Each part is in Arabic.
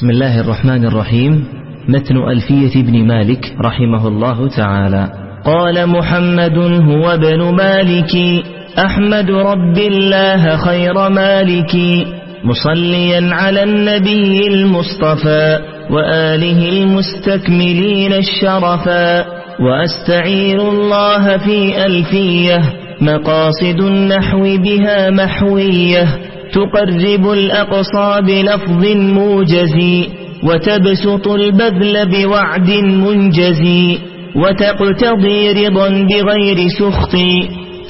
بسم الله الرحمن الرحيم متن ألفية ابن مالك رحمه الله تعالى قال محمد هو ابن مالك أحمد رب الله خير مالك مصليا على النبي المصطفى وآله المستكملين الشرفا وأستعين الله في ألفيه مقاصد النحو بها محويه تقرب الأقصى بلفظ موجز وتبسط البذل بوعد منجز وتقتضي رضا بغير سخط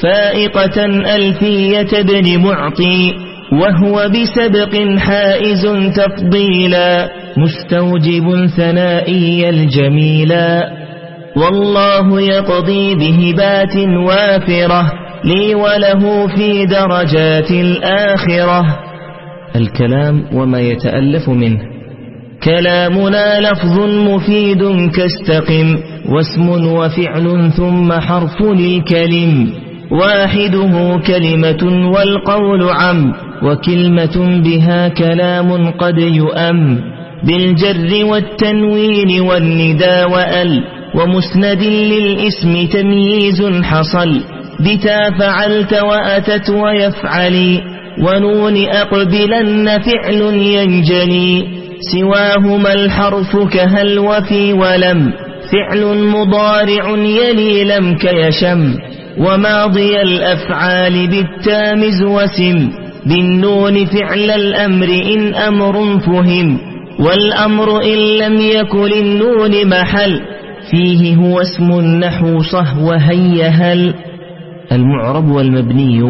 فائقة ألفية ابن معطي وهو بسبق حائز تفضيلا مستوجب ثنائي الجميلا والله يقضي بهبات وافرة لي وله في درجات الآخرة. الكلام وما يتألف منه. كلامنا لفظ مفيد كاستقم واسم وفعل ثم حرف للكلم. واحدة كلمة والقول عم وكلمة بها كلام قد يؤم. بالجر والتنوين والندى وأل ومسند للاسم تمييز حصل. بتا فعلت وأتت ويفعلي ونون أقبلن فعل ينجلي. سواهما الحرف كهل وفي ولم فعل مضارع يلي لم كيشم. وماضي الأفعال بالتامز وسم بالنون فعل الأمر إن أمر فهم. والأمر إن لم يكن النون محل فيه هو اسم النحو صهو هيهل. المعرب والمبني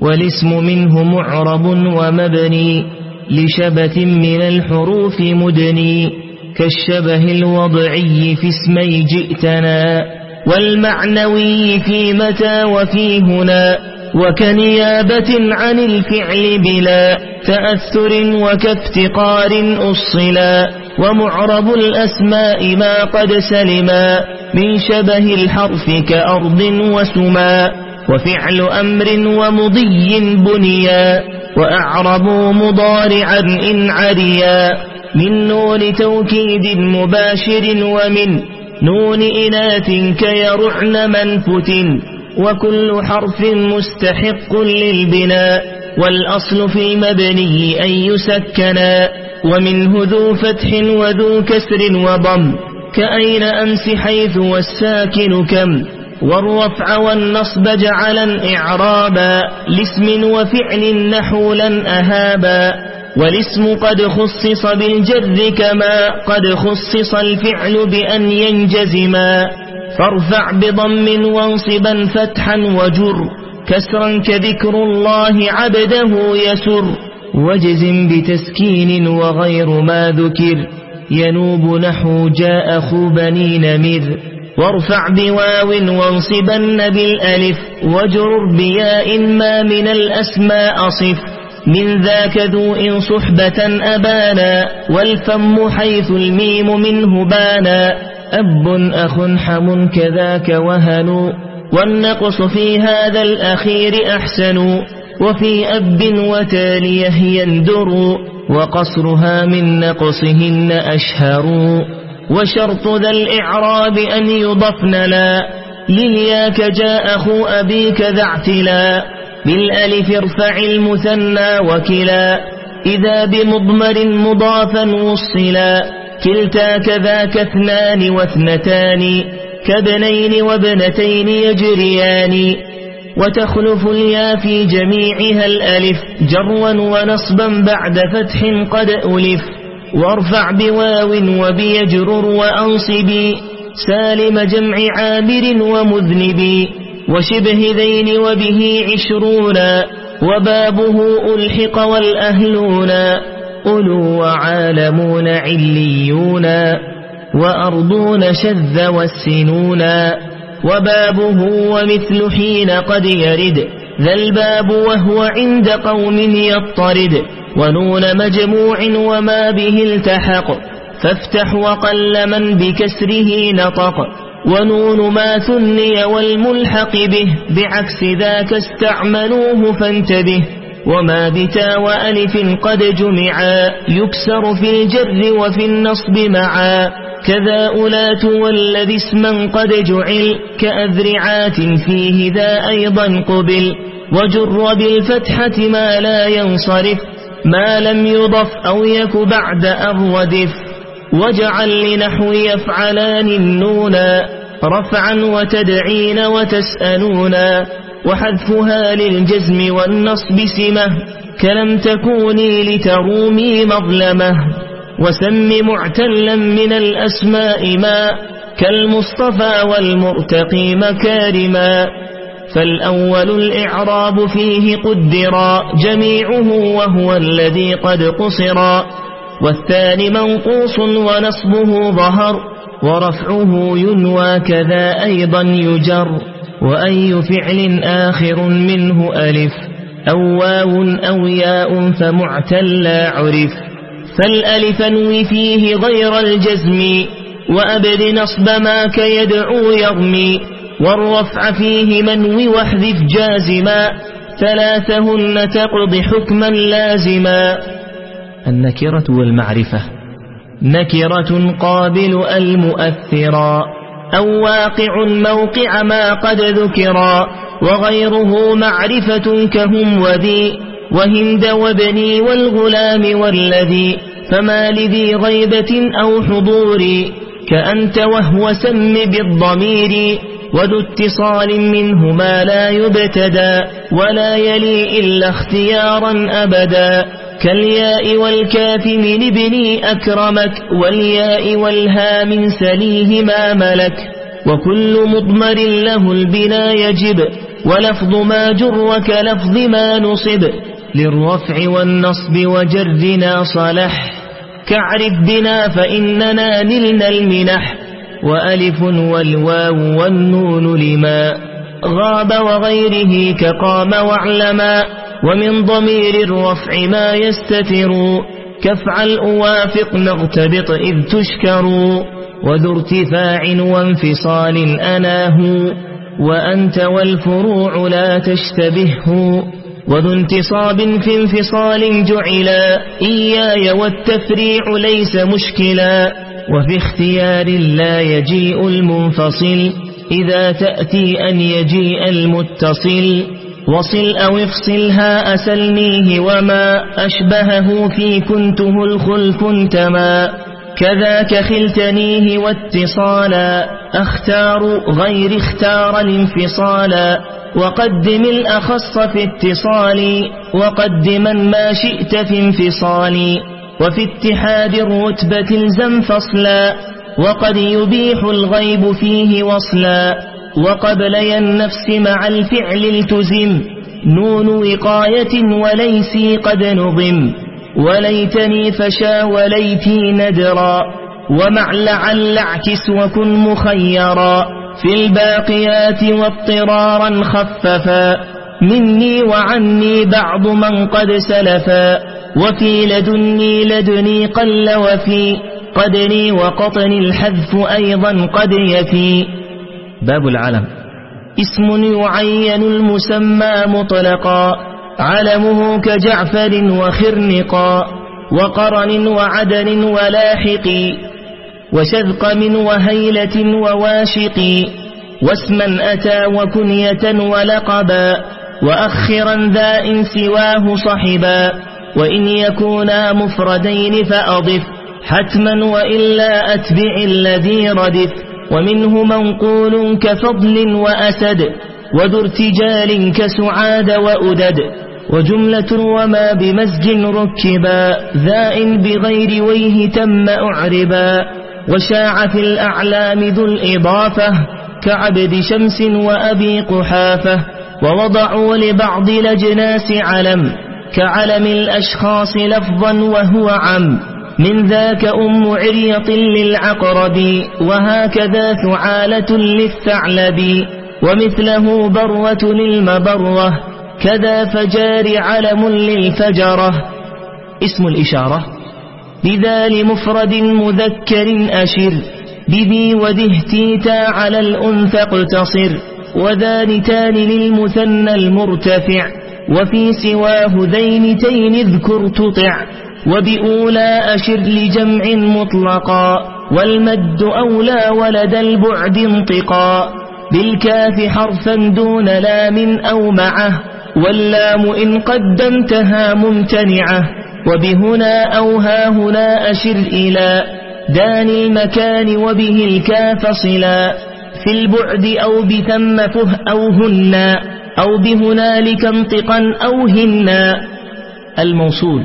والاسم منه معرب ومبني لشبة من الحروف مدني كالشبه الوضعي في اسمي جئتنا والمعنوي في متى وفي هنا وكنيابة عن الفعل بلا تأثر وكافتقار أصلا. ومعرب الأسماء ما قد سلما من شبه الحرف كأرض وسما وفعل أمر ومضي بنيا وأعربوا مضارعا إن عريا من نون توكيد مباشر ومن نون إناث كيرعن منفت وكل حرف مستحق للبناء والأصل في المبني أن يسكنا ومنه ذو فتح وذو كسر وضم كأين أمس حيث والساكن كم؟ والرفع والنصب جعلا إعرابا لاسم وفعل نحولا أهابا والاسم قد خصص بالجر كما قد خصص الفعل بأن ينجزما. فارفع بضم وانصبا فتحا وجر كسرا كذكر الله عبده يسر. وجزم بتسكين وغير ما ذكر. ينوب نحو جاء خو بني نمر وارفع بواو وانصبن بالألف. وجر بياء ما من الأسماء صف. من ذاك ذو إن صحبة أبانا. والفم حيث الميم منه بانا. أب أخ حم كذاك وهن. والنقص في هذا الأخير أحسن. وفي أب وتاليه يندر وقصرها من نقصهن أشهر. وشرط ذا الإعراب أن يضفن لا للياك جاء أخو أبيك ذا اعتلا. بالألف ارفع المثنى وكلا إذا بمضمر مضافا وصلا. كلتا كذاك اثنان واثنتان كابنين وابنتين يجريان. وتخلف اليا في جميعها الألف جروا ونصبا بعد فتح قد ألف. وارفع بواو وبيجرر وأنصبي سالم جمع عامر ومذنبي وشبه ذين وبه عشرون وبابه ألحق والأهلون. أولو وعالمون عليون وأرضون شذ والسنون. وبابه ومثل حين قد يرد ذا الباب وهو عند قوم يطرد. ونون مجموع وما به التحق فافتح وقل من بكسره نطق. ونون ما ثني والملحق به بعكس ذاك استعملوه فانتبه. وما بتا وألف قد جمعا يكسر في الجر وفي النصب معا. كذا أولات والذي اسما قد جعل كأذرعات فيه ذا أيضا قبل وجر بالفتحة ما لا ينصرف ما لم يضف أو يك بعد أردف وجعل لنحو يفعلان النونا رفعا وتدعين وتسألونا. وحذفها للجزم والنصب سمة كلم تكوني لترومي مظلمة. وسم معتلا من الأسماء ما كالمصطفى والمرتقي مكارما فالأول الإعراب فيه قدرا جميعه وهو الذي قد قصرا والثاني منقوص ونصبه ظهر ورفعه ينوى كذا أيضا يجر وأي فعل آخر منه ألف أو واو أو ياء فمعتلا عرف فالألف انوي فيه غير الجزم وأبد نصب ما كيدعو يرمي والرفع فيه منوي واحذف جازما ثلاثهن تقض حكما لازما. النكرة والمعرفة. نكرة قابل المؤثرا أو واقع موقع ما قد ذكرا وغيره معرفة كهم وذي وهند وبني والغلام والذي فما لذي غيبة أو حضور كأنت وهو سم بالضمير وذو اتصال منه ما لا يبتدى ولا يلي إلا اختيارا أبدا. كالياء والكاف من ابني أكرمك والياء والها من سليه ما ملك. وكل مضمر له البنا يجب ولفظ ما جر كلفظ ما نصب. للرفع والنصب وجرنا صلح كعرف بنا فإننا نلنا المنح. وألف والواو والنون لما غاب وغيره كقام واعلما. ومن ضمير الرفع ما يستتر. كفعل أوافق نغتبط إذ تشكر. وذو ارتفاع وانفصال أناه. وأنت والفروع لا تشتبهه. وذو انتصاب في انفصال جعلا إياي والتفريع ليس مشكلا وفي اختيار لا يجيء المنفصل إذا تأتي أن يجيء المتصل وصل أو افصلها أسلنيه وما أشبهه في كنته الخلف انتما كذاك خلتنيه واتصالا أختار غير اختار الانفصالا. وقدم الأخص في اتصال وقدما ما شئت في انفصال وفي اتحاد الرتبة الزم فصلا وقد يبيح الغيب فيه وصلا وقبل النفس مع الفعل التزم نون وقاية وليسي قد نظم وليتني فشا وليتي ندرا ومع لعل اعكس وكن مخيرا. في الباقيات واضطرارا خففا. مني وعني بعض من قد سلفا. وفي لدني لدني قل وفي. قدني وقطني الحذف أيضا قد يفي. باب العلم. اسم يعين المسمى مطلقا. علمه كجعفر وخرنقا. وقرن وعدن ولاحق وشذقم وهيلة وواشق واسما أتى وكنية ولقبا وأخرا ذا إن سواه صحبا وإن يكونا مفردين فأضف حتما وإلا أتبع الذي ردف ومنه منقول كفضل وأسد وذو ارتجال كسعاد وأدد وجملة وما بمزج ركبا ذائن بغير ويه تم أعربا. وشاع في الأعلام ذو الإضافة كعبد شمس وأبي قحافة ووضعوا لبعض الأجناس علم كعلم الأشخاص لفظا وهو عم من ذاك أم عريط للعقرب وهكذا ثعالة للثعلب ومثله بروة للمبرة كذا فجار علم للفجرة. اسم الإشارة. لذا لمفرد مذكر أشر بذي ودهتيتا على الأنثى اقتصر وذا نتان للمثنى المرتفع وفي سواه ذينتين اذكر تطع وبأولى أشر لجمع مطلقا والمد أولى ولد البعد انطقا بالكاف حرفا دون لام أو معه واللام إن قدمتها ممتنعة. وبهنا أو ها هنا أشر إلى داني المكان وبه الكاف صلا في البعد أو بثم فه أو هنا أو بهنالك انطقا أو هنا الموصول.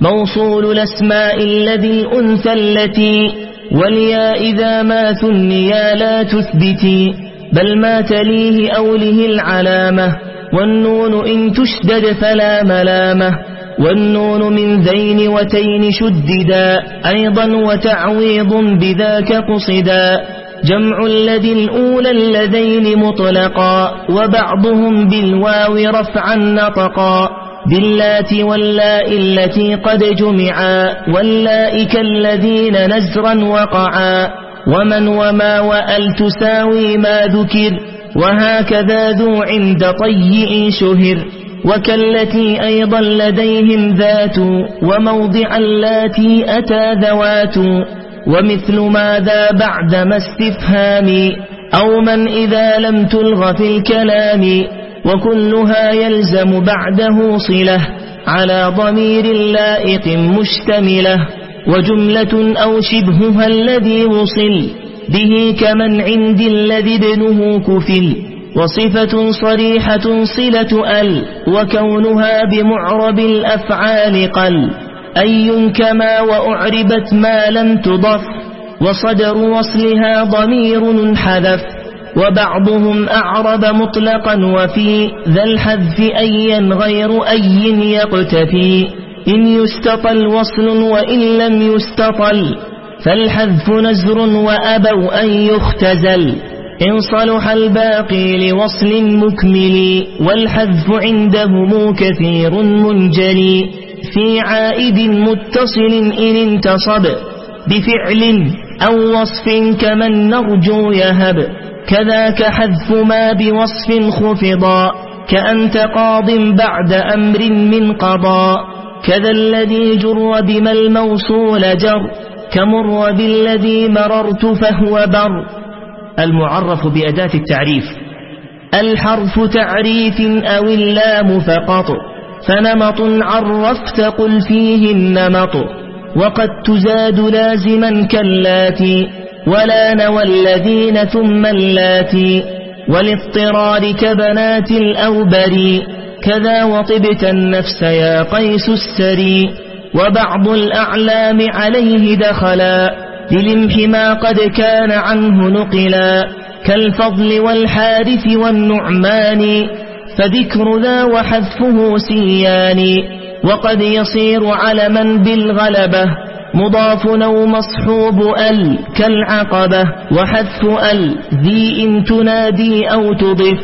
موصول الأسماء الذي الأنثى التي والياء إذا ما ثنيا لا تثبتي بل ما تليه أوله العلامة والنون إن تشدد فلا ملامة. والنون من ذين وتين شددا أيضا وتعويض بذاك قصدا. جمع الذي الأولى اللذين مطلقا وبعضهم بالواو رفعا نطقا. باللات واللاء التي قد جمعا واللائك الذين نزرا وقعا. ومن وما وأل تساوي ما ذكر وهكذا ذو عند طيء شهر. وكالتي أيضا لديهم ذات وموضع اللاتي أتى ذوات ومثل ماذا بعد ما استفهام أو من إذا لم تلغ في الكلام وكلها يلزم بعده صلة على ضمير لائق مشتملة وجملة أو شبهها الذي وصل به كمن عند الذي ابنه كفل وصفة صريحة صلة أل وكونها بمعرب الأفعال قل. أي كما وأعربت ما لم تضف وصدر وصلها ضمير حذف. وبعضهم أعرب مطلقا وفي ذا الحذف أيا غير أي يقتفي. إن يستطل وصل وإن لم يستطل فالحذف نزر وأبوا أن يختزل. إن صلح الباقي لوصل مكمل والحذف عندهم كثير منجلي في عائد متصل إن انتصب بفعل أو وصف كمن نرجو يهب كذاك حذف ما بوصف خفضا كأنت قاض بعد أمر من قضاء كذا الذي جر بما الموصول جر كمر بالذي مررت فهو بر المعرف بأداة التعريف. الحرف تعريف أو اللام فقط. فنمط عرفت قل فيه النمط وقد تزاد لازما كاللاتي ولا نوى الذين ثم اللاتي والاضطرار كبنات الأوبري كذا وطبت النفس يا قيس السري. وبعض الأعلام عليه دخلا. للمح ما قد كان عنه نقلا كالفضل والحارث والنعمان فذكر ذا وحذفه سيان. وقد يصير علما بالغلبة مضاف أو مصحوب أل كالعقبة وحذف أل ذي إن تنادي أو تضف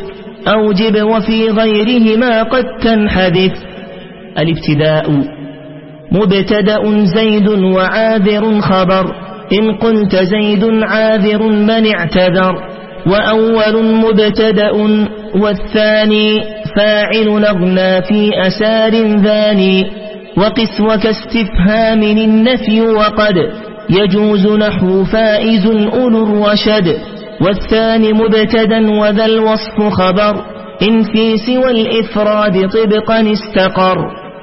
أوجب وفي غيرهما قد تنحذف. الابتداء مبتدأ زيد وعاذر خبر. إن قلت زيد عاذر من اعتذر وأول مبتدأ والثاني فاعل نغنى في أسار ذاني وقس وكاستفهام النفي وقد يجوز نحو فائز أولو الرشد والثاني مبتدا وذا الوصف خبر إن في سوى الإفراد طبقا استقر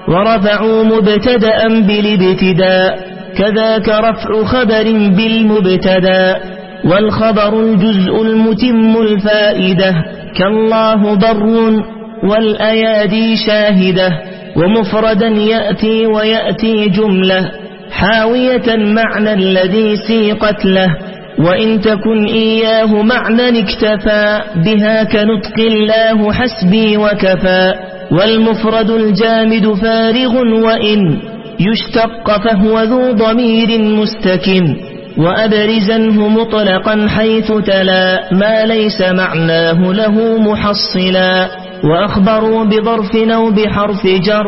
ورفعوا مبتدأ بالابتداء. كذاك رفع خبر بالمبتدا والخبر الجزء المتم الفائدة كالله بر والأيادي شاهدة ومفردا يأتي ويأتي جملة حاوية معنى الذي سيقت له وإن تكن إياه معنى اكتفى بها كنطق الله حسبي وكفى والمفرد الجامد فارغ وإن يشتق فهو ذو ضمير مستكن وأبرزنه مطلقا حيث تلا ما ليس معناه له محصلا وأخبروا بظرف أو بحرف جر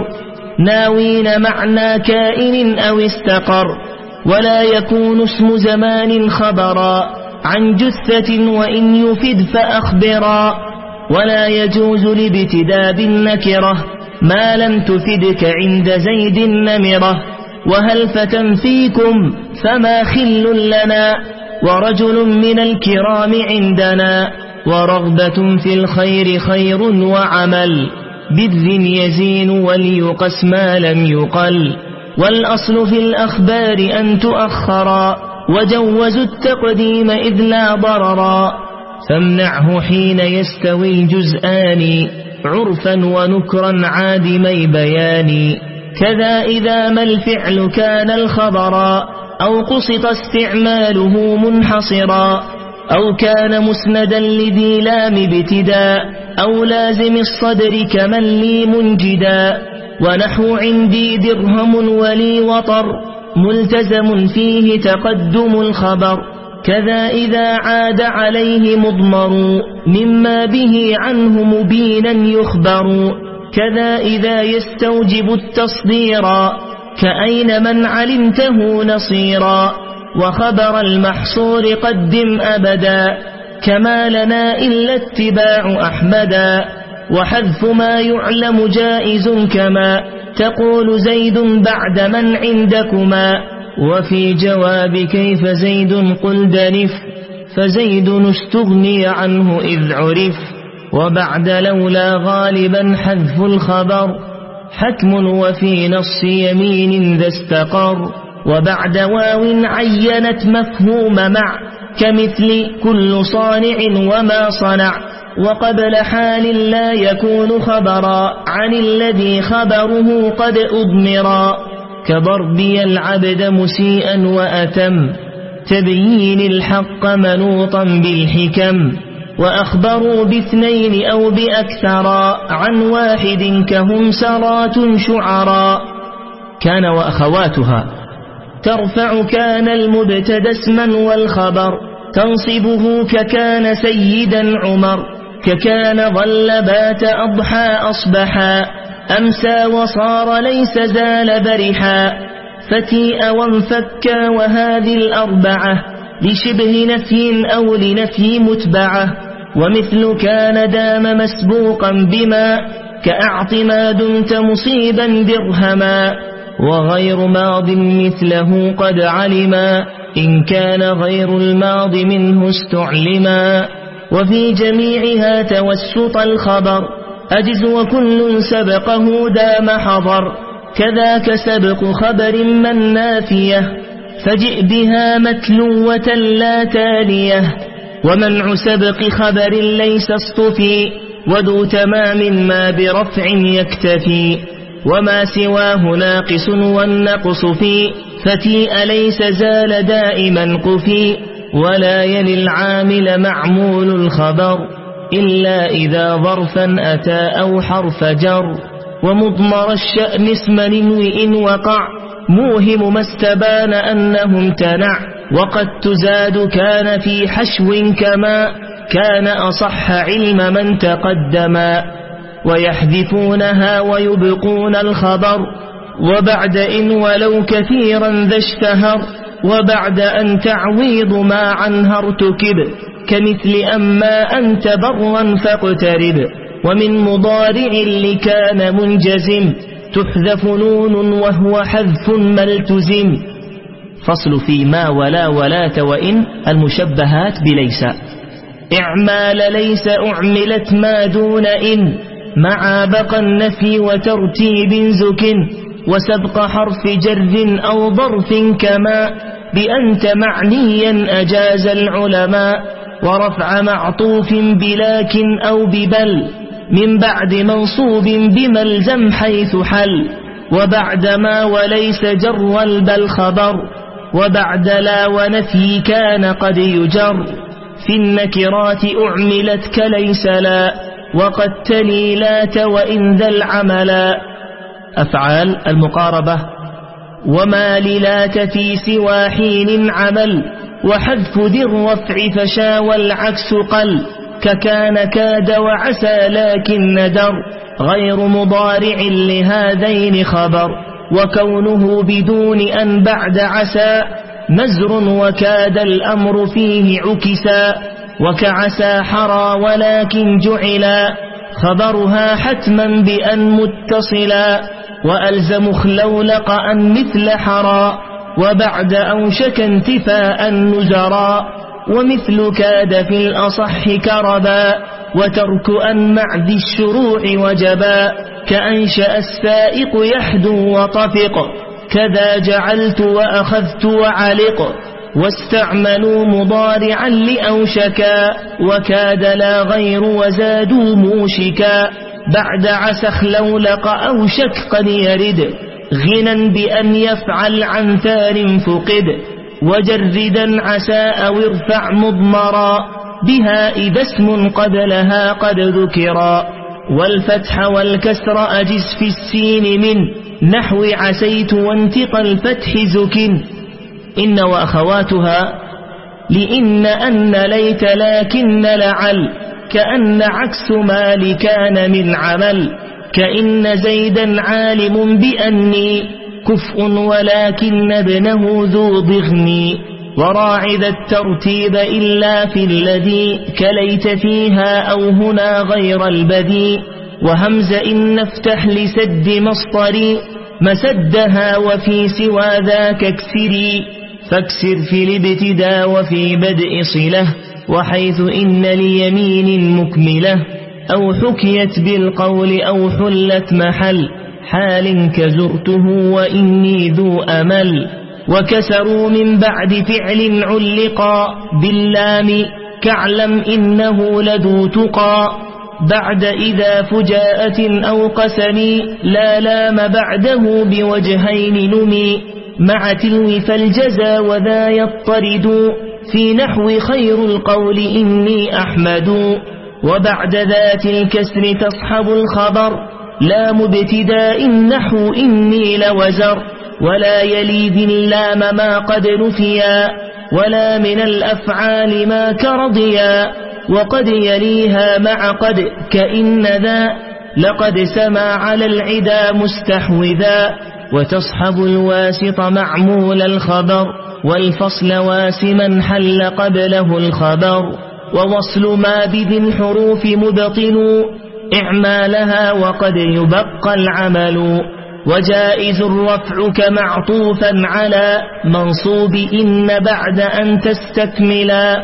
ناوين معنى كائن أو استقر ولا يكون اسم زمان خبرا عن جثة وإن يفد فأخبرا ولا يجوز لابتداء بالنكرة ما لم تفدك عند زيد نمرة وهل فتى فيكم فما خل لنا؟ ورجل من الكرام عندنا ورغبة في الخير خير وعمل بذ يزين وليقس ما لم يقل. والأصل في الأخبار أن تؤخرا وجوزوا التقديم إذ لا ضررا. فامنعه حين يستوي الجزآن. عرفا ونكرا عادمي بيان. كذا إذا ما الفعل كان الخبرا أو قسط استعماله منحصرا. أو كان مسندا لذي لام ابتداء أو لازم الصدر كمن لي منجدا. ونحو عندي درهم ولي وطر ملتزم فيه تقدم الخبر. كذا إذا عاد عليه مضمر مما به عنه مبينا يخبر كذا إذا يستوجب التصديرا كأين من علمته نصيرا وخبر المحصور قدم أبدا كما لنا إلا اتباع أحمدا وحذف ما يعلم جائز كما تقول زيد بعد من عندكما وفي جواب كيف زيد قل دنف فزيد استغني عنه إذ عرف وبعد لولا غالبا حذف الخبر حتم وفي نص يمين ذا استقر وبعد واو عينت مفهوم مع كمثل كل صانع وما صنع وقبل حال لا يكون خبرا عن الذي خبره قد أضمرا. كضربي العبد مسيئا وأتم تبيين الحق منوطا بالحكم وأخبروا باثنين أو بأكثرا عن واحد كهم سرات شعرا كان وأخواتها ترفع كان المبتد اسما والخبر تنصبه ككان سيدا عمر ككان ظل بات أضحى أصبحا أمسى وصار ليس زال برحا. فتيء وانفكا وهذه الأربعة لشبه نفي أو لنفي متبعة. ومثل كان دام مسبوقا بما كأعط ما دمت مصيبا درهما. وغير ماض مثله قد علما إن كان غير الماض منه استعلما. وفي جميعها توسط الخبر أجز وكل سبقه دام حضر. كذاك سبق خبر من نافية. فجئ بها متلوة لا تالية. ومنع سبق خبر ليس اصطفي. وذو تمام ما برفع يكتفي. وما سواه ناقص والنقص في. فتيء ليس زال دائما قفي. ولا يلي العامل معمول الخبر. إلا إذا ظرفا أتى أو حرف جر. ومضمر الشأن اسم ننوئ وقع. موهم ما استبان أنه امتنع وقد تزاد كان في حشو كما. كان أصح علم من تقدما ويحذفونها ويبقون الخبر. وبعد إن ولو كثيرا ذا اشتهر. وبعد أن تعويض ما عنها ارتكب. كمثل أما أنت برا فاقترب ومن مضارع لكان منجزم تحذف نون وهو حذف ملتزم. فصل في ما ولا ولاة وإن المشبهات بليس. إعمال ليس أعملت ما دون إن مع بقى النفي وترتيب زك وسبق حرف جر أو ظرف كما بأنت معنيا أجاز العلماء. ورفع معطوف بلاكن أو ببل من بعد منصوب بملزم حيث حل وبعد ما وليس جر البل خبر وبعد لا ونفي كان قد يجر في النكرات أعملت كليس لا وقد تلي لات وإن ذا العملا أفعال المقاربة وما للات في سوى حين عمل وحذف ذي الرفع فشا والعكس قل ككان كاد وعسى لكن ندر غير مضارع لهذين خبر وكونه بدون أن بعد عسى مزر وكاد الأمر فيه عكسا وكعسى حرى ولكن جعلا خبرها حتما بأن متصلا وألزم خلولق أن مثل حرا. وبعد أوشك انتفاء نزرا ومثل كاد في الأصح كربا وترك أن معد الشروع وجبا كأنشأ السائق يحدو وطفق كذا جعلت وأخذت وعلق واستعملوا مضارعا لأوشكا وكاد لا غير وزادوا موشكا بعد عسخ لولق أوشك قد يرد غنى بأن يفعل عن ثار فقد وجردا عسى أو ارفع مضمرا بها إذا اسم قد لها قد ذكرا. والفتح والكسر أجز في السين من نحو عسيت وانتقى الفتح زكن. إن وأخواتها لإن أن ليت لكن لعل كأن عكس ما لكان من عمل. كإن زيدا عالم بأني كفء ولكن ابنه ذو ضغني وراعد الترتيب إلا في الذي كليت فيها أو هنا غير البدي وهمز إن نفتح لسد مصطري مسدها وفي سوى ذاك اكسري فاكسر في الابتداء وفي بدء صلة وحيث إن ليمين مكملة أو حكيت بالقول أو حلت محل حال كزرته وإني ذو أمل وكسروا من بعد فعل علقا باللام كعلم إنه لذو تقى بعد إذا فجاءة أو قسم لا لام بعده بوجهين نمي مع تلو فالجزى وذا يطرد في نحو خير القول إني أحمد وبعد ذات الكسر تصحب الخبر. لا مبتداء النحو إني لوزر ولا يلي ذي اللام ما قد نفيا ولا من الأفعال ما كرضيا. وقد يليها مع قد كإن ذا لقد سما على العدا مستحوذا. وتصحب الواسط معمول الخبر والفصل واسما حل قبله الخبر. ووصل ما بذي الحروف مبطل. إعمالها وقد يبقى العمل. وجائز الرفع كمعطوفا على منصوب إن بعد أن تستكملا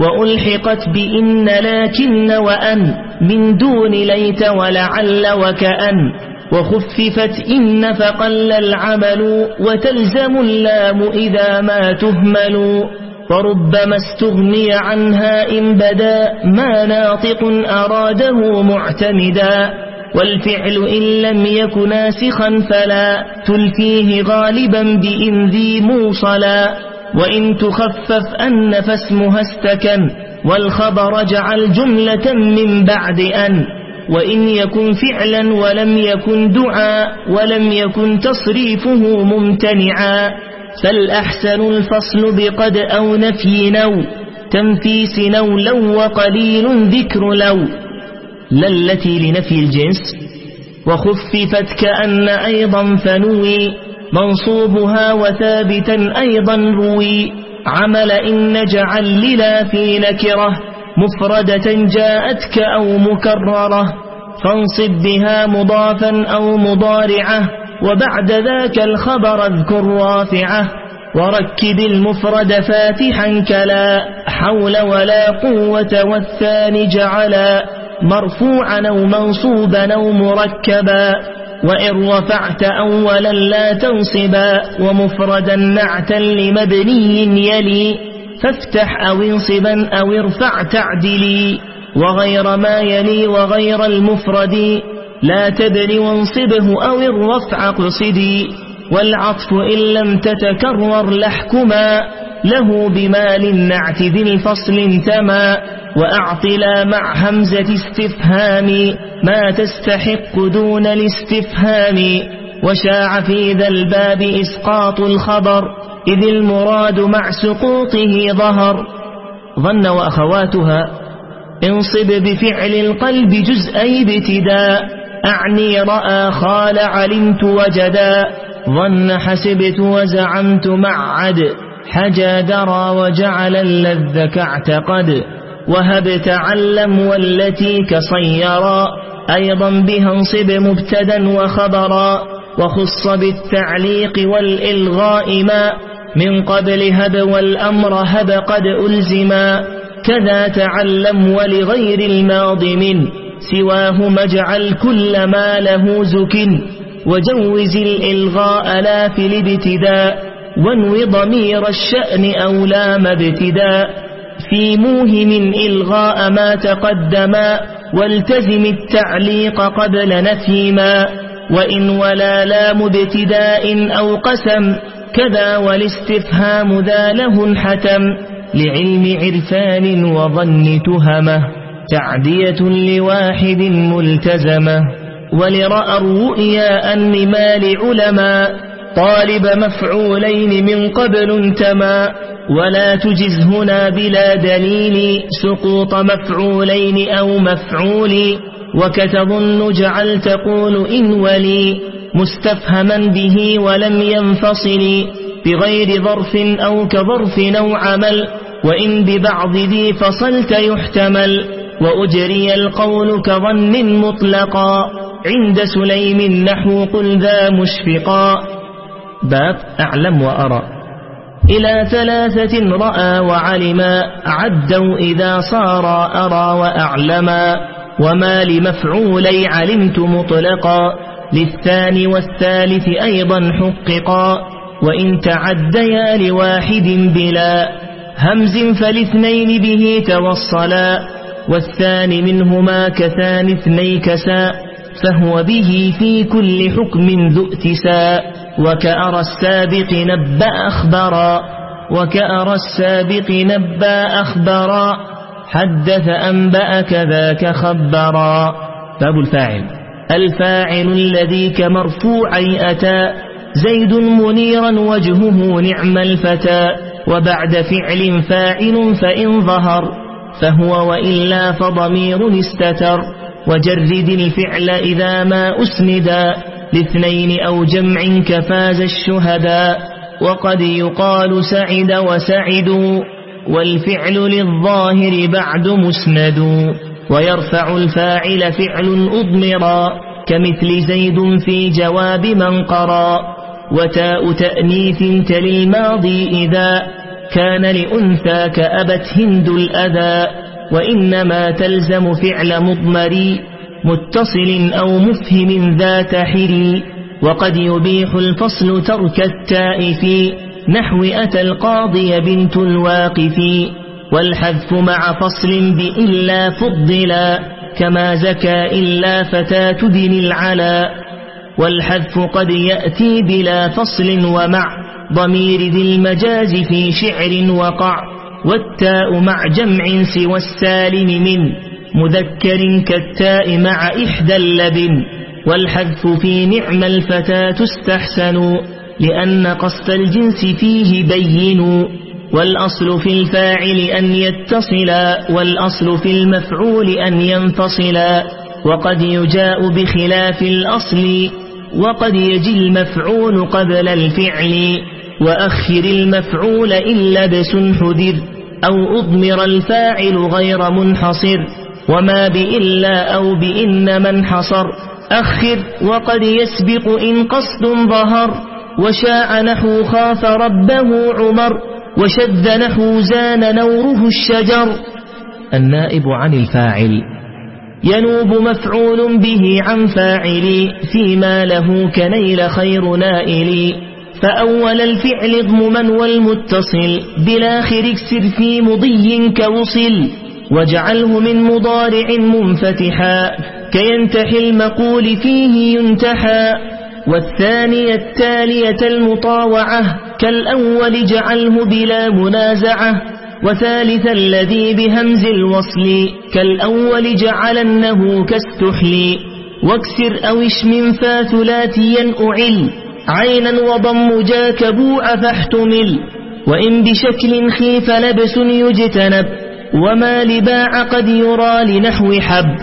وألحقت بإن لكن وأن من دون ليت ولعل وكأن. وخففت إن فقل العمل وتلزم اللام إذا ما تهمل. فربما استغني عنها إن بدا ما ناطق أراده معتمدا والفعل إن لم يك ناسخا فلا تلفيه غالبا بإن ذي موصلا وإن تخفف أن فاسمها استكن والخبر جعل جملة من بعد أن وإن يكن فعلا ولم يكن دعاء ولم يكن تصريفه ممتنعا فالأحسن الفصل بقد أو نفي أو تنفيس أو لو وقليل ذكر لو لا التي لنفي الجنس وخففت كأن أيضا فنوي منصوبها وثابتا أيضا روي عمل إن اجعل للا في نكره مفردة جاءتك أو مكررة فانصب بها مضافا أو مضارعة وبعد ذاك الخبر اذكر رافعة وركب المفرد فاتحا كلا حول ولا قوة والثاني جعلا مرفوعا أو منصوبا أو مركبا وإن رفعت أولا لا تنصبا ومفردا نعتا لمبني يلي فافتح أو انصبا أو ارفع تعدلي وغير ما يلي وغير المفرد لا تبر وانصبه أو الرفع قصدي والعطف إن لم تتكرر لحكما له بمال النعت ذي الفصل انتما وأعطلا مع همزة استفهام ما تستحق دون الاستفهام. وشاع في ذا الباب إسقاط الخبر إذ المراد مع سقوطه ظهر. ظن وأخواتها انصب بفعل القلب جزءي ابتداء. أعني رأى خال علمت وجدا ظن حسبت وزعمت معد حجى درى وجعل اللذ كاعتقد وهب تعلم والتي كصيرا أيضا بها انصب مبتدا وخبرا وخص بالتعليق والإلغاء ما من قبل هب والأمر هب قد ألزما كذا تعلم ولغير الماض من. سواه مجعل كل ما له زك وجوز الإلغاء لا في الابتداء وانو ضمير الشأن أو لام ابتداء. في موهم إلغاء ما تقدما والتزم التعليق قبل نفي ما وإن ولا لام ابتداء أو قسم كذا والاستفهام ذا له حتم. لعلم عرفان وظن تهمه. تعدية لواحد ملتزمة ولرأى الرؤيا النمال علما طالب مفعولين من قبل انتما ولا تجز هنا بلا دليل سقوط مفعولين أو مفعول وكتظن جعل تقول إن ولي مستفهما به ولم ينفصل بغير ظرف أو كظرف أو عمل وإن ببعض ذي فصلت يحتمل وأجري القول كظن مطلقا عند سليم نحو قل ذا مشفقا. باب أعلم وأرى. إلى ثلاثة رأى وعلما عدوا إذا صار أرى وأعلما وما لمفعولي علمت مطلقا. للثاني والثالث أيضا حققا. وإن تعديا لواحد بلا همز فالاثنين به توصلا. والثاني منهما كثان اثني كسا فهو به في كل حكم ذو اتساء وكأرى السابق نبأ أخبرا وكأرى السابق نبأ أخبرا حدث أنبأ كذاك خبرا. باب الفاعل. الفاعل الذي كمرفوعي أتى زيد منيرا وجهه نعم الفتى وبعد فعل فاعل فإن ظهر. فهو وإلا فضمير استتر. وجرد الفعل إذا ما أسندا لاثنين أو جمع كفاز الشهداء. وقد يقال سعد وسعدوا والفعل للظاهر بعد مسند. ويرفع الفاعل فعل أضمرا كمثل زيد في جواب من قرا وتاء تأنيث تلي الماضي إذا كان لأنثى كأبت هند الأذى وإنما تلزم فعل مضمر متصل أو مفهم ذات حري وقد يبيح الفصل ترك التاء في نحو أتى القاضي بنت الواقف والحذف مع فصل بإلا فضلا كما زكى إلا فتاة دن العلا والحذف قد يأتي بلا فصل ومع ضمير ذي المجاز في شعر وقع والتاء مع جمع سوى السالم من مذكر كالتاء مع إحدى اللبن والحذف في نعم الفتاة استحسن لأن قصد الجنس فيه بين والأصل في الفاعل أن يتصلا والأصل في المفعول أن ينفصلا وقد يجاء بخلاف الأصل وقد يجي المفعول قبل الفعل. وأخر المفعول إن لبس حذر أو أضمر الفاعل غير منحصر وما بإلا أو بإن من حصر. أخر وقد يسبق إن قصد ظهر وشاع نحو خاف ربه عمر وشد نحو زان نوره الشجر. النائب عن الفاعل ينوب مفعول به عن فاعل فيما له كنيل خير نائل فأول الفعل اضمما والمتصل بالآخر اكسر في مضي كوصل واجعله من مضارع منفتحا كينتحي المقول فيه ينتحى والثانية التالية المطاوعة كالأول جعله بلا منازعة. وثالث الذي بهمز الوصل كالأول جعلنه كاستحلي واكسر أو اشم فاثلاثيا أعل. عينا وضم جاك بوع فاحتمل وإن بشكل خيف لبس يجتنب وما لباع قد يرى لنحو حب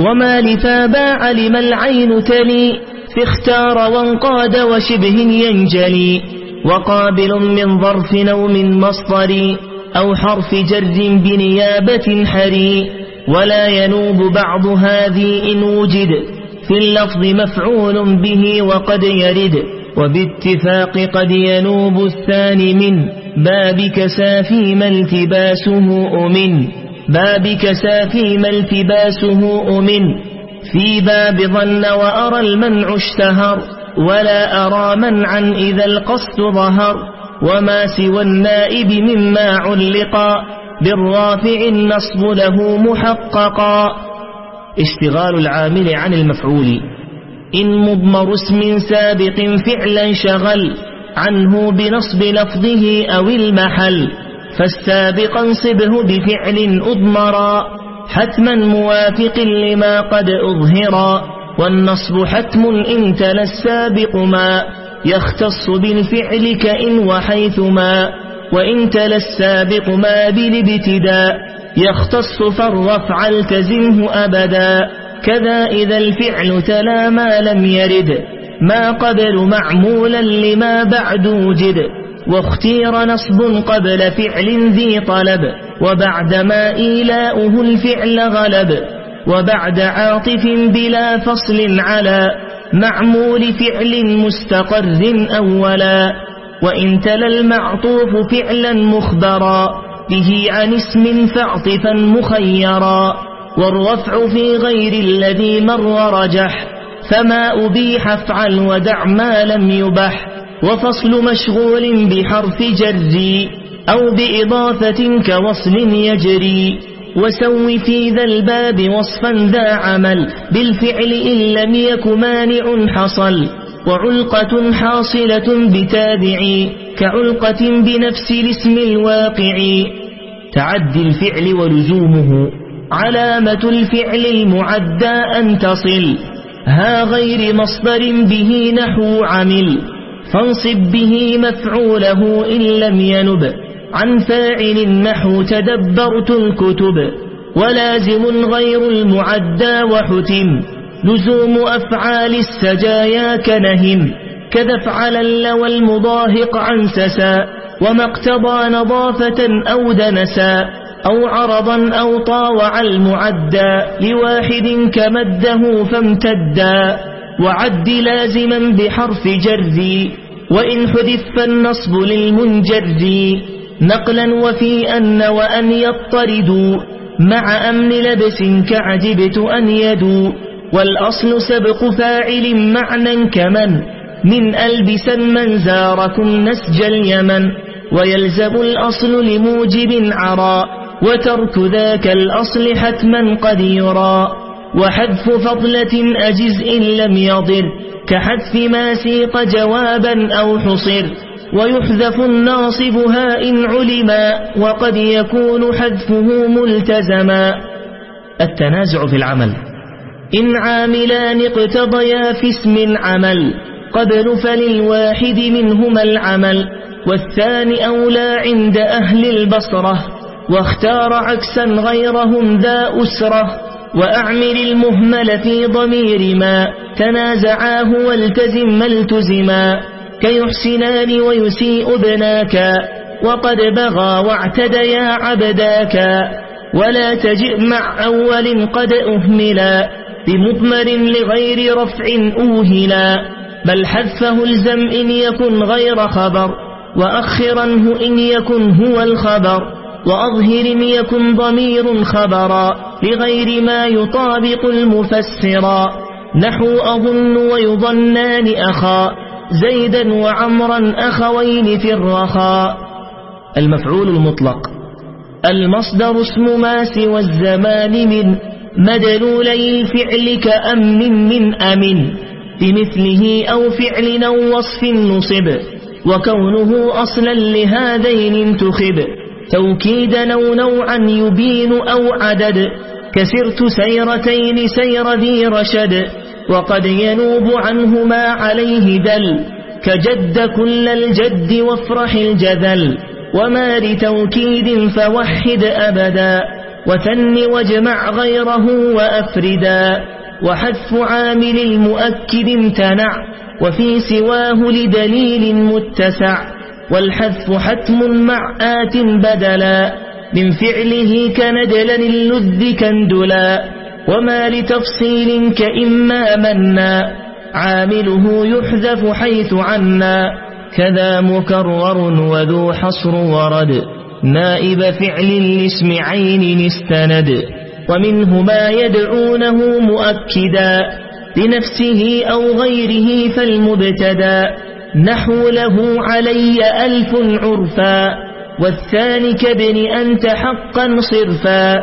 وما لفاباع لما العين تلي فاختار وانقاد وشبه ينجلي وقابل من ظرف أو من مصدر أو حرف جر بنيابة حري ولا ينوب بعض هذه إن وجد في اللفظ مفعول به وقد يرد. وباتفاق قد ينوب الثاني من باب كسى فيما التباسه أمن باب كسى فيما التباسه أمن في باب ظن وأرى المنع اشتهر ولا أرى منعا إذا القصد ظهر وما سوى النائب مما علقا بالرافع النصب له محققا. اشتغال العامل عن المفعول. إن مضمر اسم سابق فعلا شغل عنه بنصب لفظه أو المحل فالسابق انصبه بفعل أضمرا حتما موافق لما قد أظهرا والنصب حتم إن تلا السابق ما يختص بالفعل كإن وحيثما وإن تلا السابق ما بالابتداء يختص فالرفع التزمه أبدا. كذا إذا الفعل تلا ما لم يرد ما قبل معمولا لما بعد وجد. واختير نصب قبل فعل ذي طلب وبعد ما إيلاؤه الفعل غلب. وبعد عاطف بلا فصل على معمول فعل مستقر أولا. وإن تلا المعطوف فعلا مخبرا به عن اسم فاعطفا مخيرا. والرفع في غير الذي مر رجح فما أبيح افعل ودع ما لم يبح وفصل مشغول بحرف جري أو بإضافة كوصل يجري وسو في ذا الباب وصفا ذا عمل بالفعل إن لم يك مانع حصل وعلقة حاصلة بتابع كعلقة بنفس الاسم الواقع تعدي الفعل ولزومه. علامة الفعل المعدى أن تصل. ها غير مصدر به نحو عمل. فانصب به مفعوله إن لم ينب. عن فاعل نحو تدبرت الكتب. ولازم غير المعدى وحتم. لزوم أفعال السجايا كنهم. كذا افعل لو المضاهق عن سسا. وما اقتضى نظافة أو دنسا. أو عرضا أو طاوع المعدى لواحد كمده فامتدا وعد لازما بحرف جري وإن حذف فالنصب للمنجر نقلا وفي أن وأن يطردوا مع أمن لبس كعجبت أن يدوا والأصل سبق فاعل معنى كمن من ألبسا من زاركم نسج اليمن ويلزم الأصل لموجب عرى وترك ذاك الأصل حتما قد يرى وحذف فضلة أجز إن لم يضر كحذف ما سيق جوابا أو حصر ويحذف الناصبها إن علما وقد يكون حذفه ملتزما التنازع في العمل إن عاملان اقتضيا في اسم عمل قبل فللواحد منهما العمل والثاني أولى عند أهل البصرة واختار عكسا غيرهم ذا أسرة وأعمل المهمل في ضمير ما تنازعاه والتزم ما التزما كيحسنان ويسيء ابناك وقد بغى واعتديا عبداك ولا تجئ مع أول قد أهملا بمضمر لغير رفع أوهلا بل حذفه الزم إن يكن غير خبر وأخرنه إن يكن هو الخبر وأظهر يكن ضمير خبرا لغير ما يطابق المفسرا. نحو أظن ويظنان أخا زيدا وعمرا أخوين في الرخاء المفعول المطلق المصدر اسم ما سوى الزمان من مدلولي الفعل كأمن من أمن بمثله أو فعل أو وصف نصب وكونه أصلا لهذين انتخب توكيدا أو نوعا يبين أو عدد. كسرت سيرتين سير ذي رشد وقد ينوب عنهما عليه دل. كجد كل الجد وافرح الجذل وما لتوكيد فوحد أبدا. وثن واجمع غيره وأفردا. وحذف عامل المؤكد امتنع وفي سواه لدليل متسع. والحذف حتم مع آت بدلا. من فعله كندلا اللذ كندلا. وما لتفصيل كإما منا. عامله يحذف حيث عنا. كذا مكرر وذو حصر ورد. نائب فعل لاسم عين استند. ومنه ما يدعونه مؤكدا. لنفسه أو غيره فالمبتدا. نحو له علي ألف عرفا والثاني كابن أنت حقا صرفا.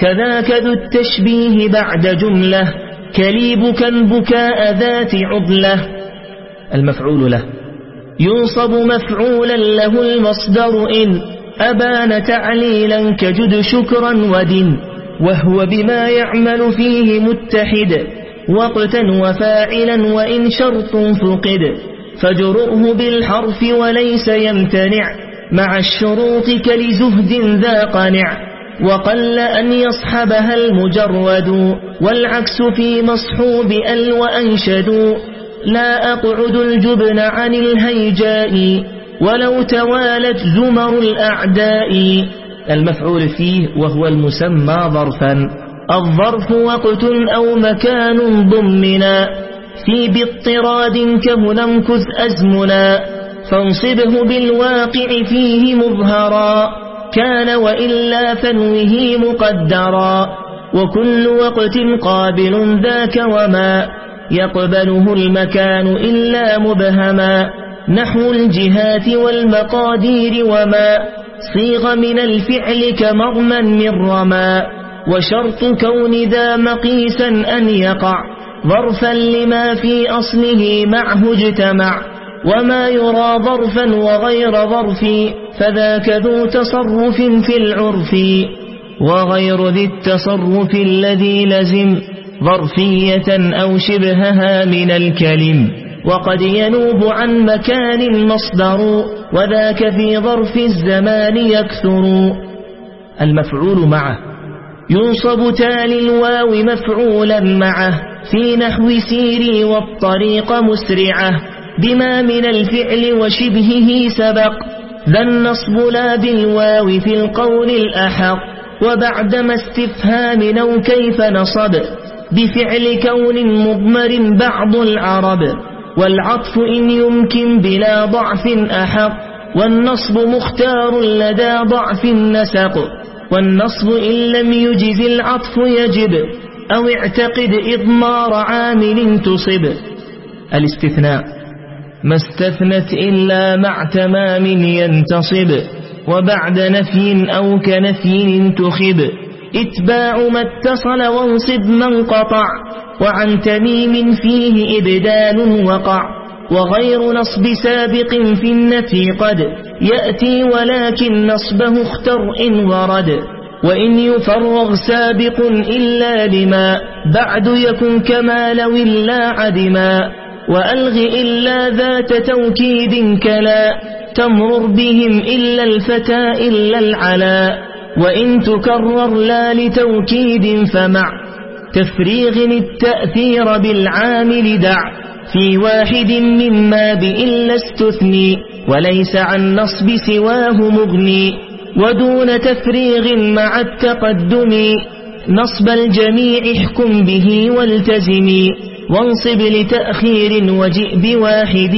كذاك ذو التشبيه بعد جملة كليبك بكاء ذات عضلة. المفعول له ينصب مفعولا له المصدر إن. أبان تعليلا كجد شكرا ودن وهو بما يعمل فيه متحد وقتا وفاعلا وإن شرط فقد. فجرؤه بالحرف وليس يمتنع مع الشروط كلزهد ذا قنع. وقل أن يصحبها المجرد والعكس في مصحوب أل وأنشد. لا أقعد الجبن عن الهيجاء ولو توالت زمر الأعداء. المفعول فيه وهو المسمى ظرفا. الظرف وقت أو مكان ضمنا. في باضطراد كهنا امكث أزمنا فانصبه بالواقع فيه مظهرا كان وإلا فنوه مقدرا وكل وقت قابل ذاك وما يقبله المكان إلا مبهما نحو الجهات والمقادير وما صيغ من الفعل كمرما من رما وشرط كون ذا مقيسا أن يقع. ظرفا لما في أصله معه اجتمع وما يرى ظرفا وغير ظرف فذاك ذو تصرف في العرف وغير ذي التصرف الذي لزم ظرفية أو شبهها من الكلم. وقد ينوب عن مكان مصدر وذاك في ظرف الزمان يكثر. المفعول معه ينصب تالي الواو مفعولا معه في نحو سيري والطريق مسرعة بما من الفعل وشبهه سبق. ذا النصب لا بالواو في القول الأحق وبعدما استفهام أو كيف نصب؟ بفعل كون مضمر بعض العرب والعطف إن يمكن بلا ضعف أحق والنصب مختار لدى ضعف نسق والنصب إن لم يجز العطف يجب أو اعتقد إضمار عامل تصب. الاستثناء ما استثنت إلا مع تمام ينتصب وبعد نفي أو كنفي تخب. إتباع ما اتصل وانصب من قطع وعن تميم فيه إبدال وقع. وغير نصب سابق في النفي قد يأتي ولكن نصبه اختر إن ورد. وإن يفرغ سابق إلا لما بعد يكن كما لو إلا عدما. وألغ إلا ذات توكيد كلا تمرر بهم إلا الفتى إلا العلا. وإن تكرر لا لتوكيد فمع تفريغ التأثير بالعامل دع. في واحد مما بإلا استثني وليس عن نصب سواه مغني. ودون تفريغ مع التقدم نصب الجميع احكم به والتزمي وانصب لتأخير وجئ بواحد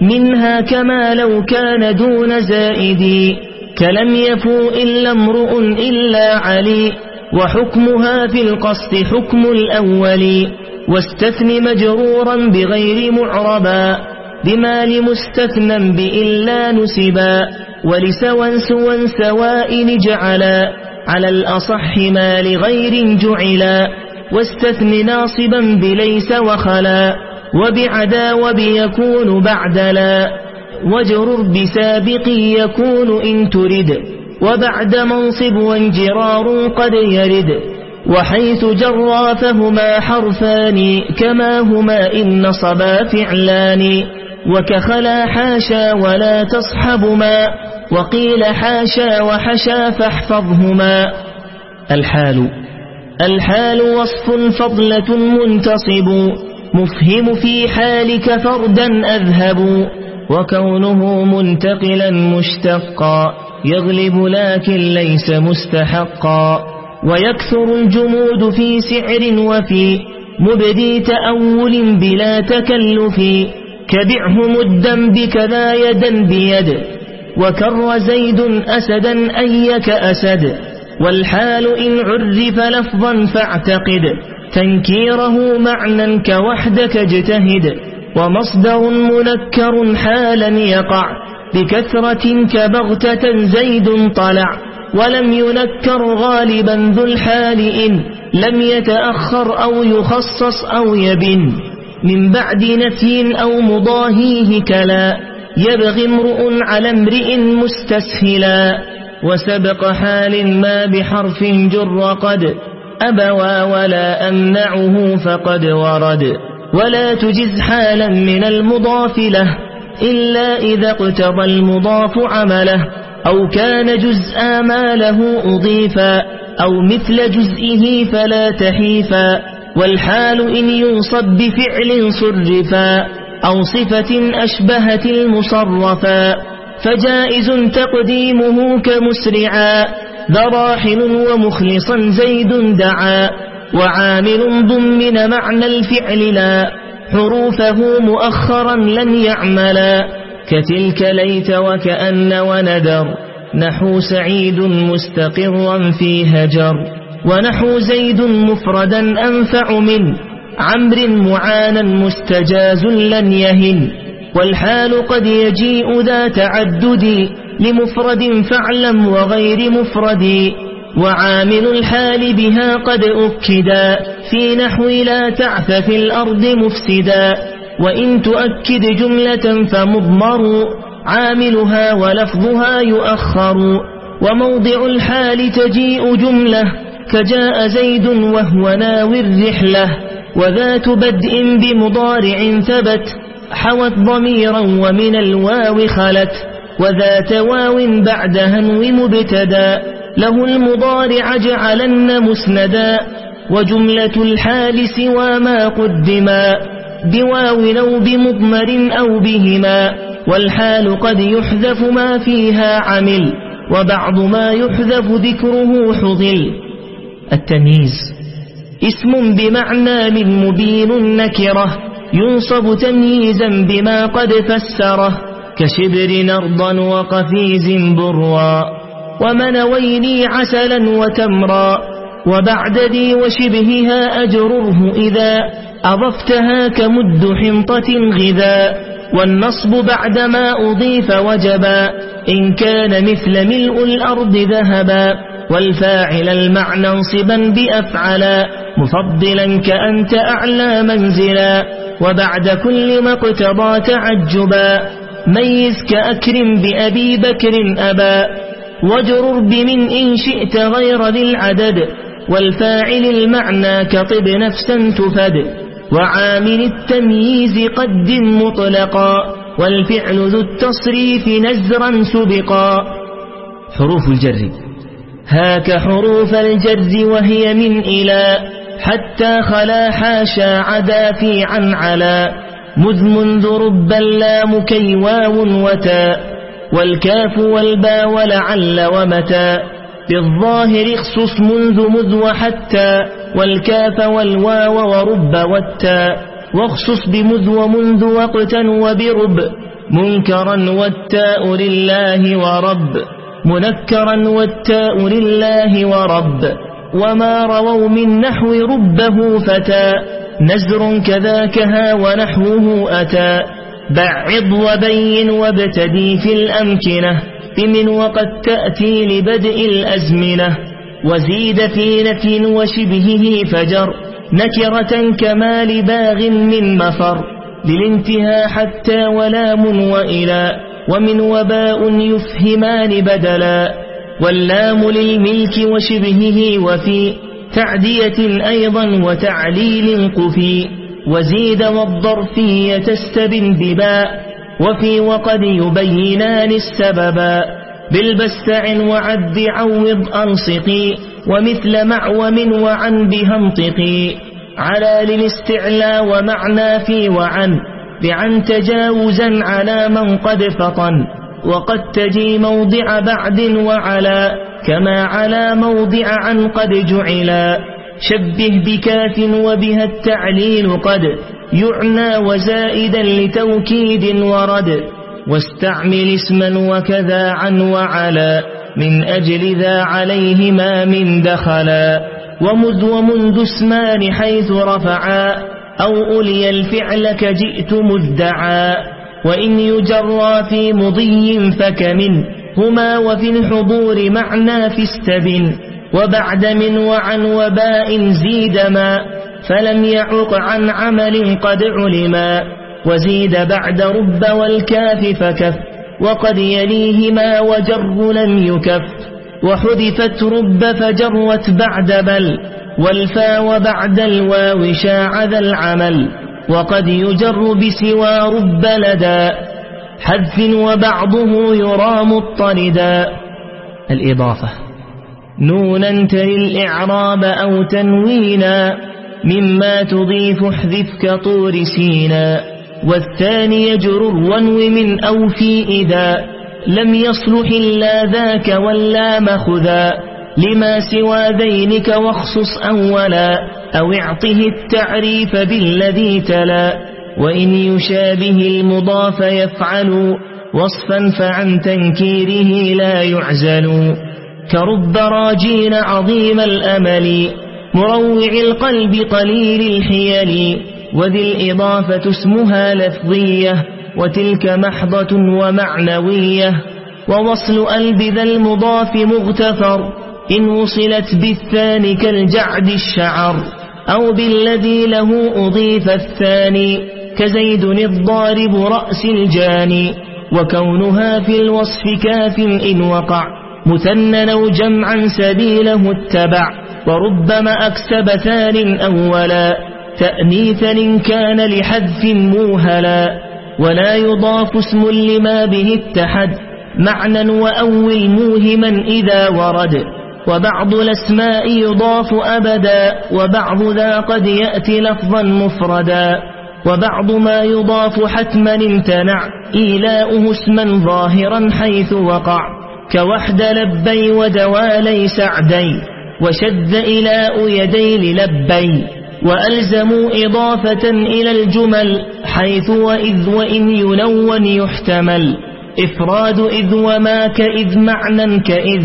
منها كما لو كان دون زائد. كلم يفو إلا امرؤ إلا علي وحكمها في القصد حكم الأول. واستثن مجرورا بغير معربا بما لمستثنى بإلا نسبا ولسوا سوا سواء جعلا على الأصح ما لغير جعلا واستثن ناصبا بليس وخلا وبعدا وبيكون بعد لا وجرر بسابق يكون إن ترد وبعد منصب وانجرار قد يرد. وحيث جرى فهما حرفان كما هما إن نصبا فعلان. وكخلا حاشا ولا تصحبما وقيل حاشا وحشا فاحفظهما. الحال. الحال وصف فضلة منتصب مفهم في حالك فردا أذهب. وكونه منتقلا مشتقا يغلب لكن ليس مستحقا. ويكثر الجمود في سعر وفي مبدي تأول بلا تكلف. كبعه مدا بكذا يدا بيد وكر زيد أسدا أيك أسد. والحال إن عرف لفظا فاعتقد تنكيره معنى كوحدك اجتهد. ومصدر منكر حالا يقع بكثرة كبغتة زيد طلع. ولم ينكر غالبا ذو الحال إن لم يتأخر أو يخصص أو يبن. من بعد نفي أو مضاهيه كلا. يبغي امرؤ على امرئ مستسهلا. وسبق حال ما بحرف جر قد. أبوا ولا أمنعه فقد ورد. ولا تجز حالا من المضاف له. إلا إذا اقتضى المضاف عمله. أو كان جزء ما له أضيفا أو مثل جزئه فلا تحيفا والحال إن ينصب بفعل صرفا أو صفة أشبهت المصرفا فجائز تقديمه كمسرعا ذراحل ومخلصا زيد دعا وعامل ضمن معنى الفعل لا حروفه مؤخرا لن يعملا كتلك ليت وكأن وندر نحو سعيد مستقرا في هجر. ونحو زيد مفردا أنفع من عمر معانا مستجاز لن يهن. والحال قد يجيء ذا تعدد لمفرد فاعلم وغير مفرد. وعامل الحال بها قد أكدا في نحو لا تعث في الأرض مفسدا. وإن تؤكد جملة فمضمر عاملها ولفظها يؤخر. وموضع الحال تجيء جملة كجاء زيد وهو ناوي الرحلة. وذات بدء بمضارع ثبت حوت ضميرا ومن الواو خلت. وذات واو بعد هنو مبتدا له المضارع جعلن مسندا. وجملة الحال سوى ما قدما. بواو أو بمضمر أو بهما والحال قد يحذف ما فيها عمل وبعض ما يحذف ذكره حضل. التمييز اسم بمعنى من مبين نكرة ينصب تمييزا بما قد فسره كشبر نرضا وقفيز بروا ومنوين عسلا وتمرا وبعد ذي وشبهها أجرره إذا أضفتها كمد حنطة غذاء والنصب بعدما أضيف وجبا إن كان مثل ملء الأرض ذهبا والفاعل المعنى انصبا بأفعلا مفضلا كأنت أعلى منزلا وبعد كل ما اقتضى تعجبا ميز كأكرم بأبي بكر أبا وجرر بمن إن شئت غير ذي العدد والفاعل المعنى كطب نفسا تفد. وعامل التمييز قد مطلقا والفعل ذو التصريف نزرا سبقا. حروف الجر. هاك حروف الجر وهي من إلى. حتى خلا حاشا عدا في عن علا مذ منذ رب اللام كي واو وتاء والكاف والبا ولعل ومتى بالظاهر اخصص منذ مذ وحتى والكاف والواو ورب والتاء واخصص بمذ ومنذ وقتا وبرب. منكرا والتاء لله ورب. منكرا والتاء لله ورب. وما رووا من نحو ربه فتى نزر كذاكها ونحوه أتى بعض وبين وابتدي في الأمكنة. بمن وقد تأتي لبدء الأزمنة. وزيد في نفي وشبهه فجر نكرة كما لباغ من مفر للانتهاء حتى ولام وإلى ومن وباء يفهمان بدلا واللام للملك وشبهه وفي تعدية أيضا وتعليل قفي وزيد والظرفية تستبن بباء وفي وقد يبينان السببا بالبستع وعد عوض ألصقي ومثل مع ومن وعن بها انطقي على للاستعلى ومعنى في وعن بعن تجاوزا على من قد فطن. وقد تجي موضع بعد وعلا كما على موضع عن قد جعلا. شبه بكاف وبها التعليل قد يعنى وزائدا لتوكيد ورد. واستعمل اسما وكذا عن وعلا من أجل ذا عليهما من دخلا. ومذ ومنذ اسمان حيث رفعا أو أولي الفعل كجئت مدعا. وإن يجرى في مضي فكمن هما وفي الحضور معنى في استبن. وبعد من وعن وباء زيد ما فلم يعق عن عمل قد علما. وزيد بعد رب والكاف فكف وقد يليهما وجر لم يكف وحذفت رب فجرت بعد بل والفا وبعد الواو شاع ذا العمل وقد يجر بسوى رب لدى حذف وبعضه يرى مضطردا الإضافة نونا تل الإعراب أو تنوينا مما تضيف احذف كطور سينا. والثاني يجر ونو من أو في إذا لم يصلح إلا ذاك ولا مخذا لما سوى ذينك واخصص أولا أو اعطه التعريف بالذي تلا وإن يشابه المضاف يفعل وصفا فعن تنكيره لا يعزل كرب راجين عظيم الأمل مروع القلب قليل الحيل وذي الإضافة اسمها لفظية وتلك محضة ومعنوية. ووصل ألب ذا المضاف مغتفر إن وصلت بالثاني كالجعد الشعر. أو بالذي له أضيف الثاني كزيد الضارب رأس الجاني وكونها في الوصف كاف إن وقع مثننا جمعا سبيله اتبع. وربما أكسب ثان أولا. تأنيثا إن كان لحذف موهلا ولا يضاف اسم لما به اتحد معنى وأول موهما إذا ورد وبعض الأسماء يضاف أبدا وبعض ذا قد يأتي لفظا مفردا وبعض ما يضاف حتما امتنع إيلاؤه اسما ظاهرا حيث وقع كوحد لبي ودوالي سعدي وشد إلاء يدي للبي وألزموا إضافة إلى الجمل حيث وإذ وإن ينون يحتمل. إفراد إذ وما كإذ معنى كإذ.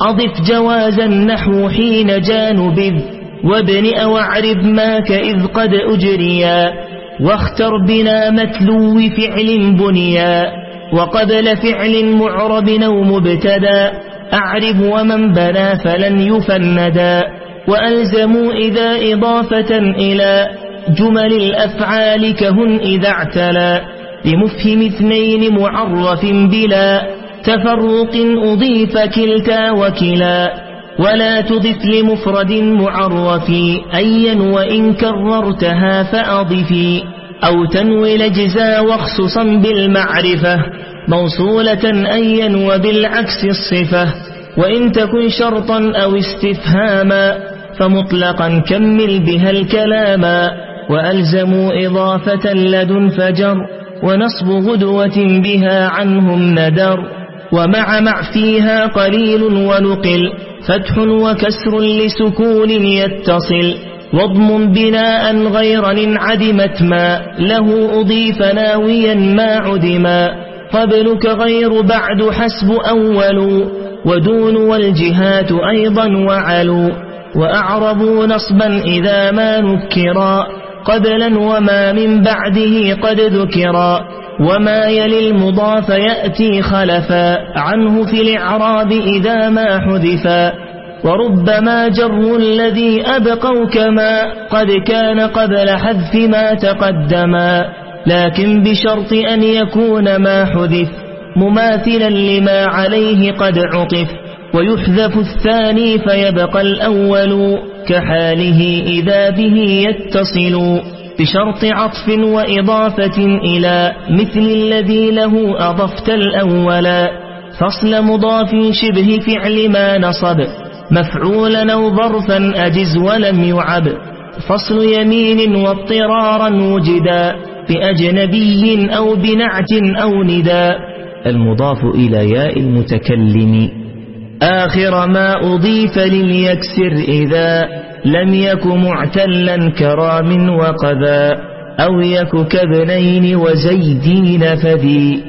أضف جوازا نحو حين جانبذ وابن أو اعرب ما كإذ قد أجريا. واختر بنا متلو فعل بنيا. وقبل فعل معرب أو مبتدا. أعرب ومن بنى فلن يفندا. وألزموا إذا إضافة إلى جمل الأفعال كهن إذا اعتلى لمفهم اثنين معرف بلا تفرق أضيف كلتا وكلا ولا تضف لمفرد معرف أيا وإن كررتها فأضفي أو تنوي لجزا واخصصا بالمعرفة موصولة أيا وبالعكس الصفة وإن تكن شرطا أو استفهاما فمطلقا كمل بها الكلاما وألزموا إضافة لدن فجر ونصب غدوة بها عنهم ندر ومع مع فيها قليل ونقل فتح وكسر لسكون يتصل وضم بناء غير عدمت ما له أضيف ناويا ما عدما قبلك غير بعد حسب أول ودون والجهات أيضا وعلوا وأعربوا نصبا إذا ما نكرا قبلا وما من بعده قد ذكرا وما يلي المضاف يأتي خلفا عنه في الإعراب إذا ما حذفا وربما جر الذي أبقوا كما قد كان قبل حذف ما تقدما لكن بشرط أن يكون ما حذف مماثلا لما عليه قد عطف ويحذف الثاني فيبقى الأول كحاله إذا به يتصل بشرط عطف وإضافة إلى مثل الذي له أضفت الأول. فصل مضاف شبه فعل ما نصب مفعولا أو ظرفا أجز ولم يعب. فصل يمين واضطرارا وجدا بأجنبي أو بنعت أو نداء المضاف إلى ياء المتكلم. آخر ما أضيف لليكسر إذا لم يك معتلا كرام وقذا أو يك كابنين وزيدين فذي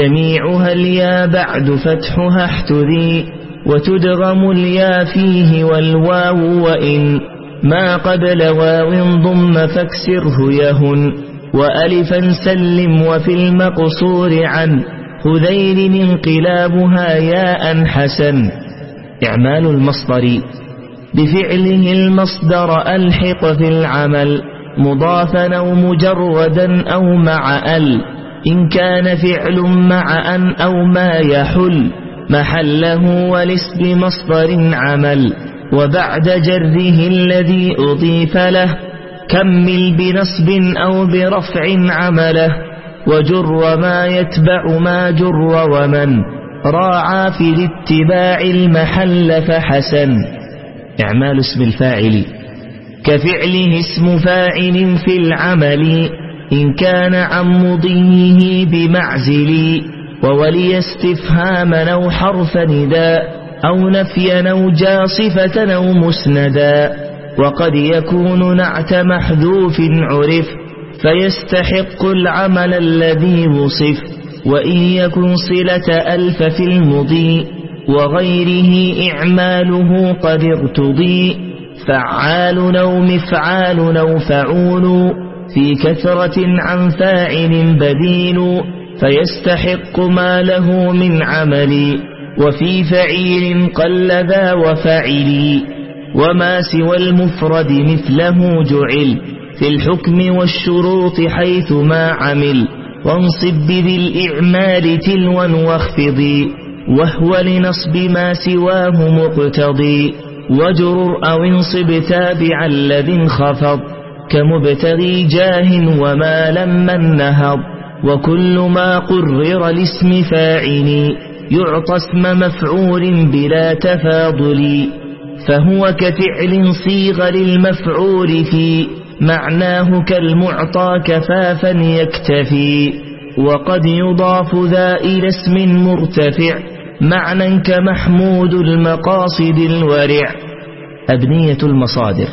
جميعها اليا بعد فتحها احتذي وتدغم اليا فيه والواو وإن ما قبل واو ضم فاكسره يهن وألفا سلم وفي المقصور عن خذيل انقلابها ياء حسن. إعمال المصدر. بفعله المصدر ألحق في العمل. مضافا أو مجردا أو مع أل. إن كان فعل مع أن أو ما يحل. محله ولاسم مصدر عمل. وبعد جره الذي أضيف له. كمل بنصب أو برفع عمله. وجر ما يتبع ما جر ومن راعى في الاتباع المحل فحسن. إعمال اسم الفاعل. كفعله اسم فاعل في العمل. إن كان عن مضيه بمعزل. وولي استفهاما أو حرف نداء. أو نفيا أو جاصفة أو مسندا. وقد يكون نعت محذوف عرف. فيستحق العمل الذي وصف وإن يكن صلة ألف في المضي وغيره إعماله قد ارتضي. فعال أو مفعال أو فعول في كثرة عن فاعل بديل. فيستحق ما له من عمل وفي فعيل قل ذا وفعل وما سوى المفرد مثله جعل. في الحكم والشروط حيث ما عمل. وانصب بذي الإعمال تلوا واخفضي وهو لنصب ما سواه مقتضي وجرر أو انصب تابع الذي انخفض. كمبتغي جاه وما لما النهض وكل ما قرر لاسم فاعل. يعطى اسم مفعول بلا تفاضل. فهو كفعل صيغ للمفعول في. معناه كالمعطى كفافا يكتفي وقد يضاف ذا إلى اسم مرتفع معنى كمحمود المقاصد الورع. أبنية المصادر.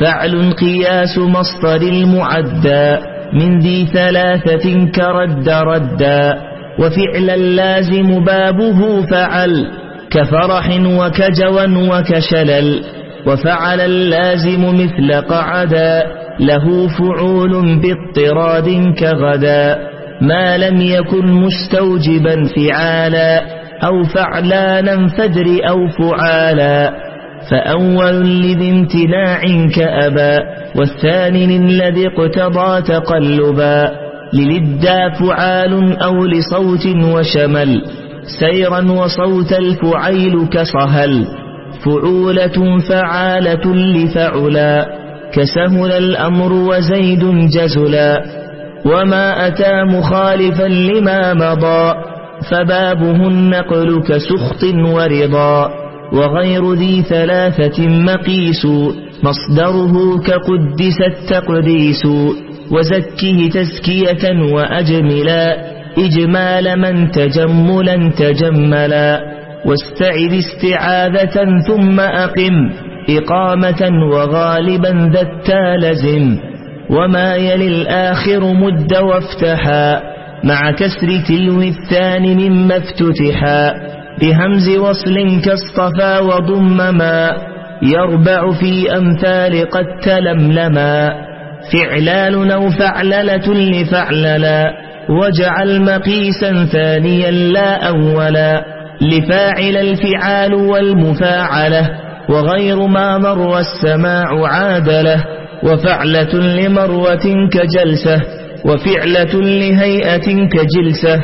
فعل قياس مصدر المعدى من ذي ثلاثة كرد ردا. وفعلا لازم بابه فعل كفرح وكجوا وكشلل. وفعل اللازم مثل قعدا له فعول باضطراد كغدا ما لم يكن مستوجبا فعالا أو فعلانا فدر أو فعالا فأول لذي امتناع كأبا والثاني الذي اقتضى تقلبا للدا فعال أو لصوت وشمل سيرا وصوت الفعيل كصهل فعولة فعالة لفعلا كسهل الأمر وزيد جزلا وما أتى مخالفا لما مضى فبابه النقل كسخط ورضا وغير ذي ثلاثة مقيس مصدره كقدس التقديس وزكه تزكية وأجملا إجمال من تجملا تجملا واستعذ استعاذة ثم أقم إقامة وغالبا ذا التالزم وما يلي الآخر مد وافتحا مع كسر تلو الثاني مما افتتحا بهمز وصل كاصطفى وضمما يربع في أمثال قد تلملما فعلال أو فعللة لفعللا وجعل مقيسا ثانيا لا أولا لفاعل الفعال والمفاعلة وغير ما مر السماع عادلة وفعلة لمروة كجلسة وفعلة لهيئة كجلسة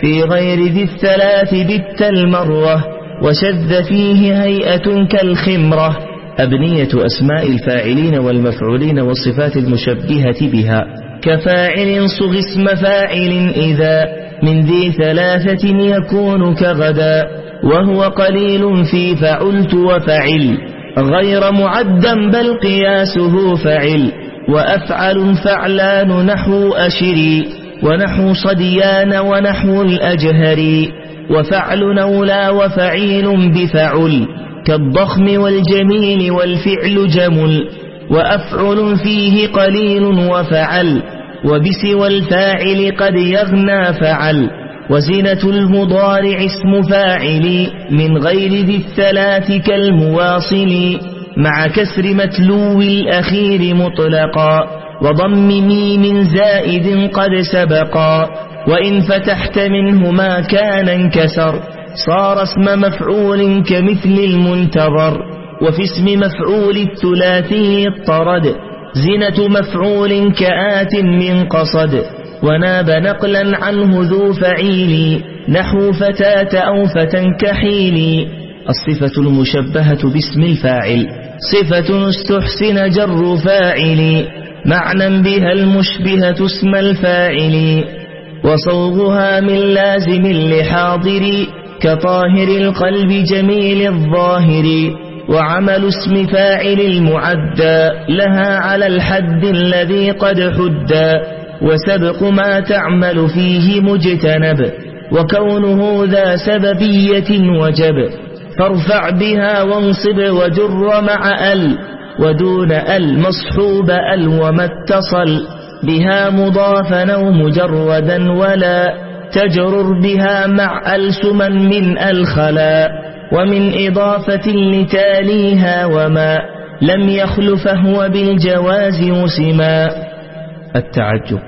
في غير ذي الثلاث بت المروة وشذ فيه هيئة كالخمرة. أبنية أسماء الفاعلين والمفعولين والصفات المشبهة بها كفاعل صغ اسم فاعل إذا من ذي ثلاثة يكون كغدا وهو قليل في فعلت وفعل غير معدا بل قياسه فعل وأفعل فعلان نحو أشري ونحو صديان ونحو الأجهر وفعل نولى وفعيل بفعل كالضخم والجميل والفعل جمل وأفعل فيه قليل وفعل وبسوى الفاعل قد يغنى فعل وزنة المضارع اسم فاعل من غير ذي الثلاث كالمواصل مع كسر متلو الأخير مطلقا وضم ميم زائد قد سبقا وإن فتحت منه ما كان انكسر صار اسم مفعول كمثل المنتظر وفي اسم مفعول الثلاثي اضطرد. زنة مفعول كآت من قصد وناب نقلا عنه ذو فعيل نحو فتاة أو فتى كحيل الصفة المشبهة باسم الفاعل صفة استحسن جر فاعل معنى بها المشبهة اسم الفاعل وصوغها من لازم لحاضر كطاهر القلب جميل الظاهر وعمل اسم فاعل المعدى لها على الحد الذي قد حدى وسبق ما تعمل فيه مجتنب وكونه ذا سببية وجب. فارفع بها وانصب وجر مع أل ودون أل مصحوب أل وما اتصل. بها مضافا أو مجردا ولا تجرر بها مع ألسما من الخلا ومن إضافة لتاليها وما لم يخل فهو بالجواز مسما التعجب.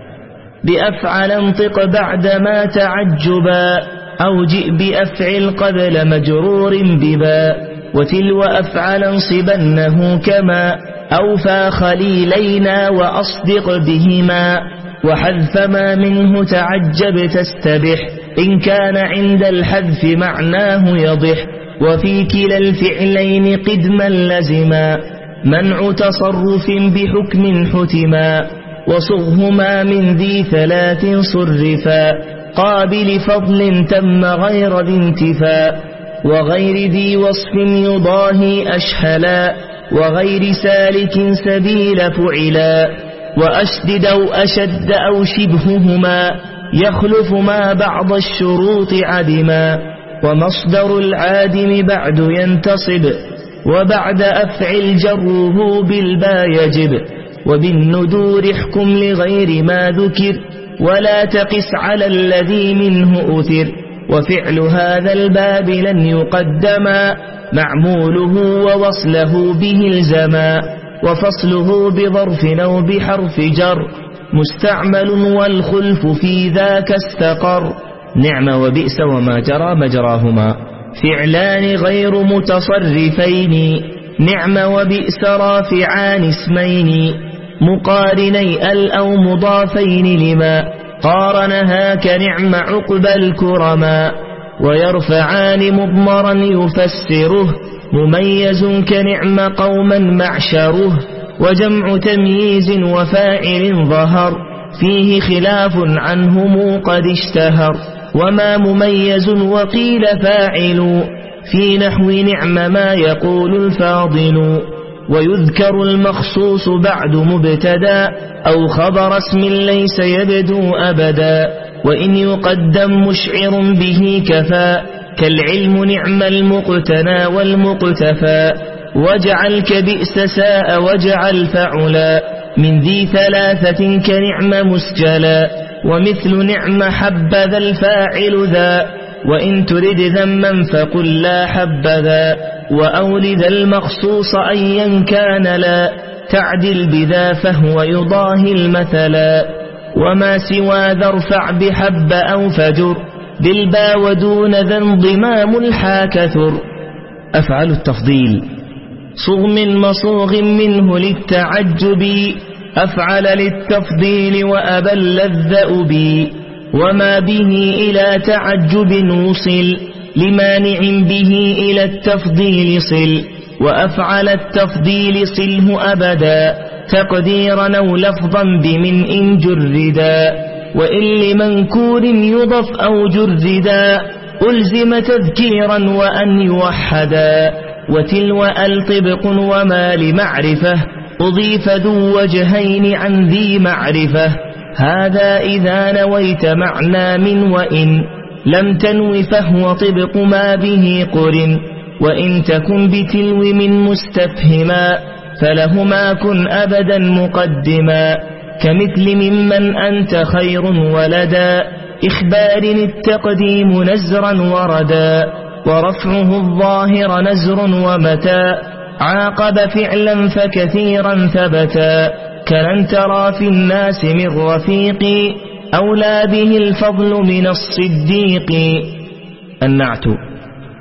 بأفعل انطق بعدما تعجبا أو جئ بأفعل قبل مجرور ببا. وتلو أفعل انصبنه كما أوفى خليلينا وأصدق بهما. وحذف ما منه تعجب تستبح إن كان عند الحذف معناه يضح. وفي كلا الفعلين قدما لزما. منع تصرف بحكم حتما. وصغهما من ذي ثلاث صرفا. قابل فضل تم غير ذي انتفاء وغير ذي وصف يضاهي أشهلا. وغير سالك سبيل فعلا. وأشدد أو أشد أو شبههما. يخلف ما بعض الشروط عدما. ومصدر العادم بعد ينتصب وبعد أفعل جره بالبا يجب وبالندور احكم لغير ما ذكر ولا تقس على الذي منه أثر وفعل هذا الباب لن يقدما معموله ووصله به الزما وفصله بظرف أو بحرف جر مستعمل والخلف في ذاك استقر. نعم وبئس وما جرى مجراهما. فعلان غير متصرفين. نعم وبئس رافعان اسمين. مقارني ال أو مضافين لما قارنها كنعم عقب الكرما. ويرفعان مضمرا يفسره. مميز كنعم قوما معشره. وجمع تمييز وفاعل ظهر. فيه خلاف عنهم قد اشتهر. وما مميز وقيل فاعل في نحو نعم ما يقول الفاضل ويذكر المخصوص بعد مبتدا أو خبر اسم ليس يبدو أبدا وإن يقدم مشعر به كفى كالعلم نعم المقتنى والمقتفى واجعل كبئس ساء واجعل فعلا من ذي ثلاثة كنعم مسجلا ومثل نعم حبذا الفاعل ذا وإن ترد ذما فقل لا حبذا وأولد المخصوص أيا كان لا تعدل بذا فهو يضاهي المثلا. وما سوى ذا ارفع بحب أو فجر بالبا ودون ذا انضمام الحاكثر أفعل التفضيل. صغم مصوغ منه للتعجب. أفعل للتفضيل وأبل الذأب وما به إلى تعجب وصل لمانع به إلى التفضيل صل وأفعل التفضيل صله أبدا تقديرا أو لفظا بمن إن جردا وإن لمنكور يضف أو جردا ألزم تذكيرا وأن يوحدا وتلو ألطبق وما لمعرفة أضيف ذو وجهين عن ذي معرفة. هذا إذا نويت معنى من وإن. لم تنو فهو طبق ما به قرن. وإن تكن بتلو من مستفهما فلهما كن أبدا مقدما. كمثل ممن أنت خير ولدا. إخبار التقديم نزرا وردا. ورفعه الظاهر نزر ومتى. عاقب فعلا فكثيرا ثبتا كلن ترى في الناس من رفيق أولى به الفضل من الصديق. النعت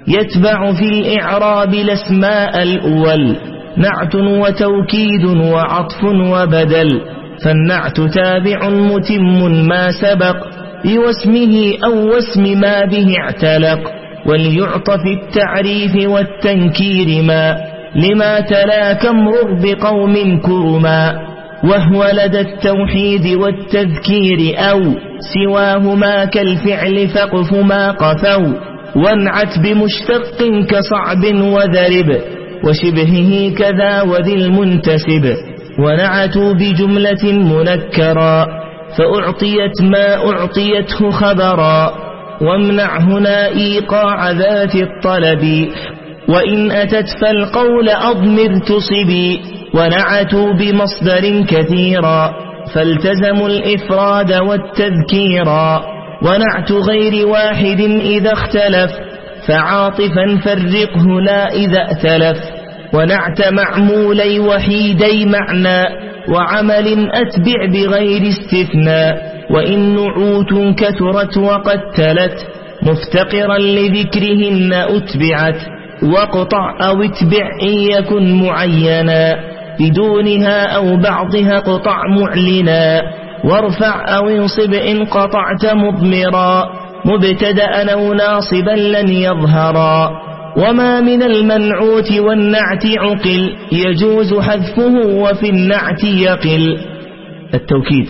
يتبع في الإعراب الأسماء الأول نعت وتوكيد وعطف وبدل. فالنعت تابع متم ما سبق بواسمه أو واسم ما به اعتلق. وليعط في التعريف والتنكير ما لما تلا كمرر بقوم كرما وهو لدى التوحيد والتذكير أو سواهما كالفعل فقف ما قفوا وانعت بمشتق كصعب وذرب وشبهه كذا وذي المنتسب ونعتوا بجملة منكرا فأعطيت ما أعطيته خبرا وامنع هنا إيقاع ذات الطلب وإن أتت فالقول أضمر تصبي ونعتوا بمصدر كثيرا فالتزموا الإفراد والتذكيرا ونعت غير واحد إذا اختلف فعاطفا فرقه لا إذا ائتلف ونعت معمولي وحيدي معنى وعمل أتبع بغير استثناء وإن نعوت كثرت وقد تلت مفتقرا لذكرهن أتبعت واقطع أو اتبع إن يكن معينا بدونها أو بعضها قطع معلنا. وارفع أو انصب إن قطعت مضمرا مبتدأ أو ناصبا لن يظهرا. وما من المنعوت والنعت عقل يجوز حذفه وفي النعت يقل. التوكيد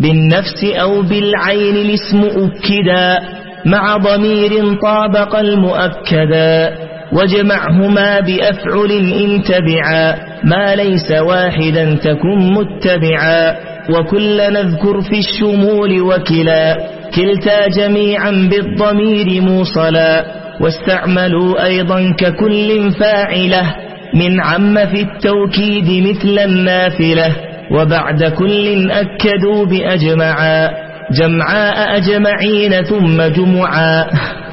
بالنفس أو بالعين الاسم أكدا مع ضمير طابق المؤكدا. واجمعهما بأفعل إن تبعا ما ليس واحدا تكن متبعا. وكل نذكر في الشمول وكلا كلتا جميعا بالضمير موصلا. واستعملوا أيضا ككل فاعلة من عم في التوكيد مثل النافلة. وبعد كل أكدوا بأجمعا جمعاء أجمعين ثم جمعا.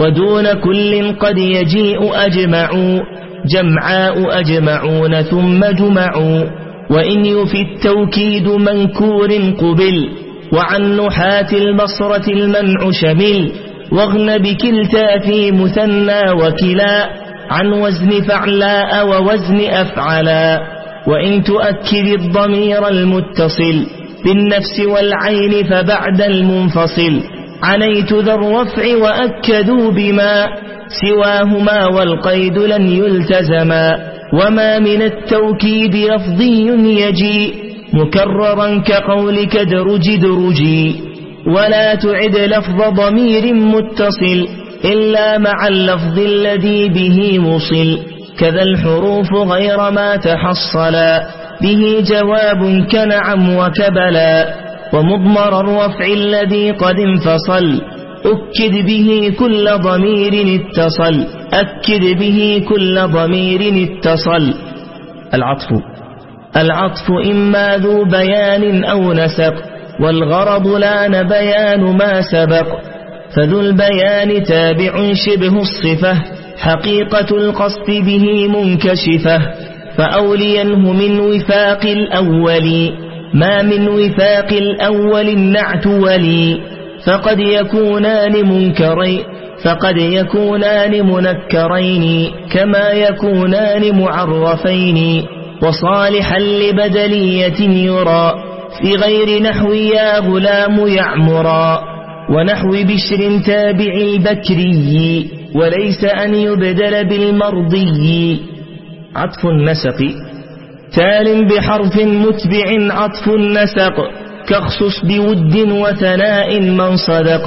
ودون كل قد يجيء أجمعوا جمعاء أجمعون ثم جمعوا وإن يفي التوكيد منكور قبل وعن نحاة البصرة المنع شمل. واغن بكلتا في مثنى وكلا عن وزن فعلاء ووزن أفعلا. وإن تؤكد الضمير المتصل بالنفس والعين فبعد المنفصل. عنيت ذا الرفع وأكدوا بما سواهما والقيد لن يلتزما وما من التوكيد لفظي يجي مكررا كقولك درج درجي ولا تعد لفظ ضمير متصل إلا مع اللفظ الذي به وصل كذا الحروف غير ما تحصلا به جواب كنعم وكبلا ومضمر الرفع الذي قد انفصل. أكد به كل ضمير اتصل. أكد به كل ضمير اتصل. العطف. العطف إما ذو بيان أو نسق. والغرض لأن بيان ما سبق. فذو البيان تابع شبه الصفة. حقيقة القصد به منكشفة. فأولينه من وفاق الأول. ما من وفاق الأول النعت ولي فقد يكونان منكرين فقد يكونان منكرين كما يكونان معرفين وصالحا لبدلية يرى في غير نحو يا غلام يعمرا ونحو بشر تابع البكري وليس أن يبدل بالمرضي. عطف النسق. تال بحرف متبع عطف النسق كاخصص بود وثناء من صدق.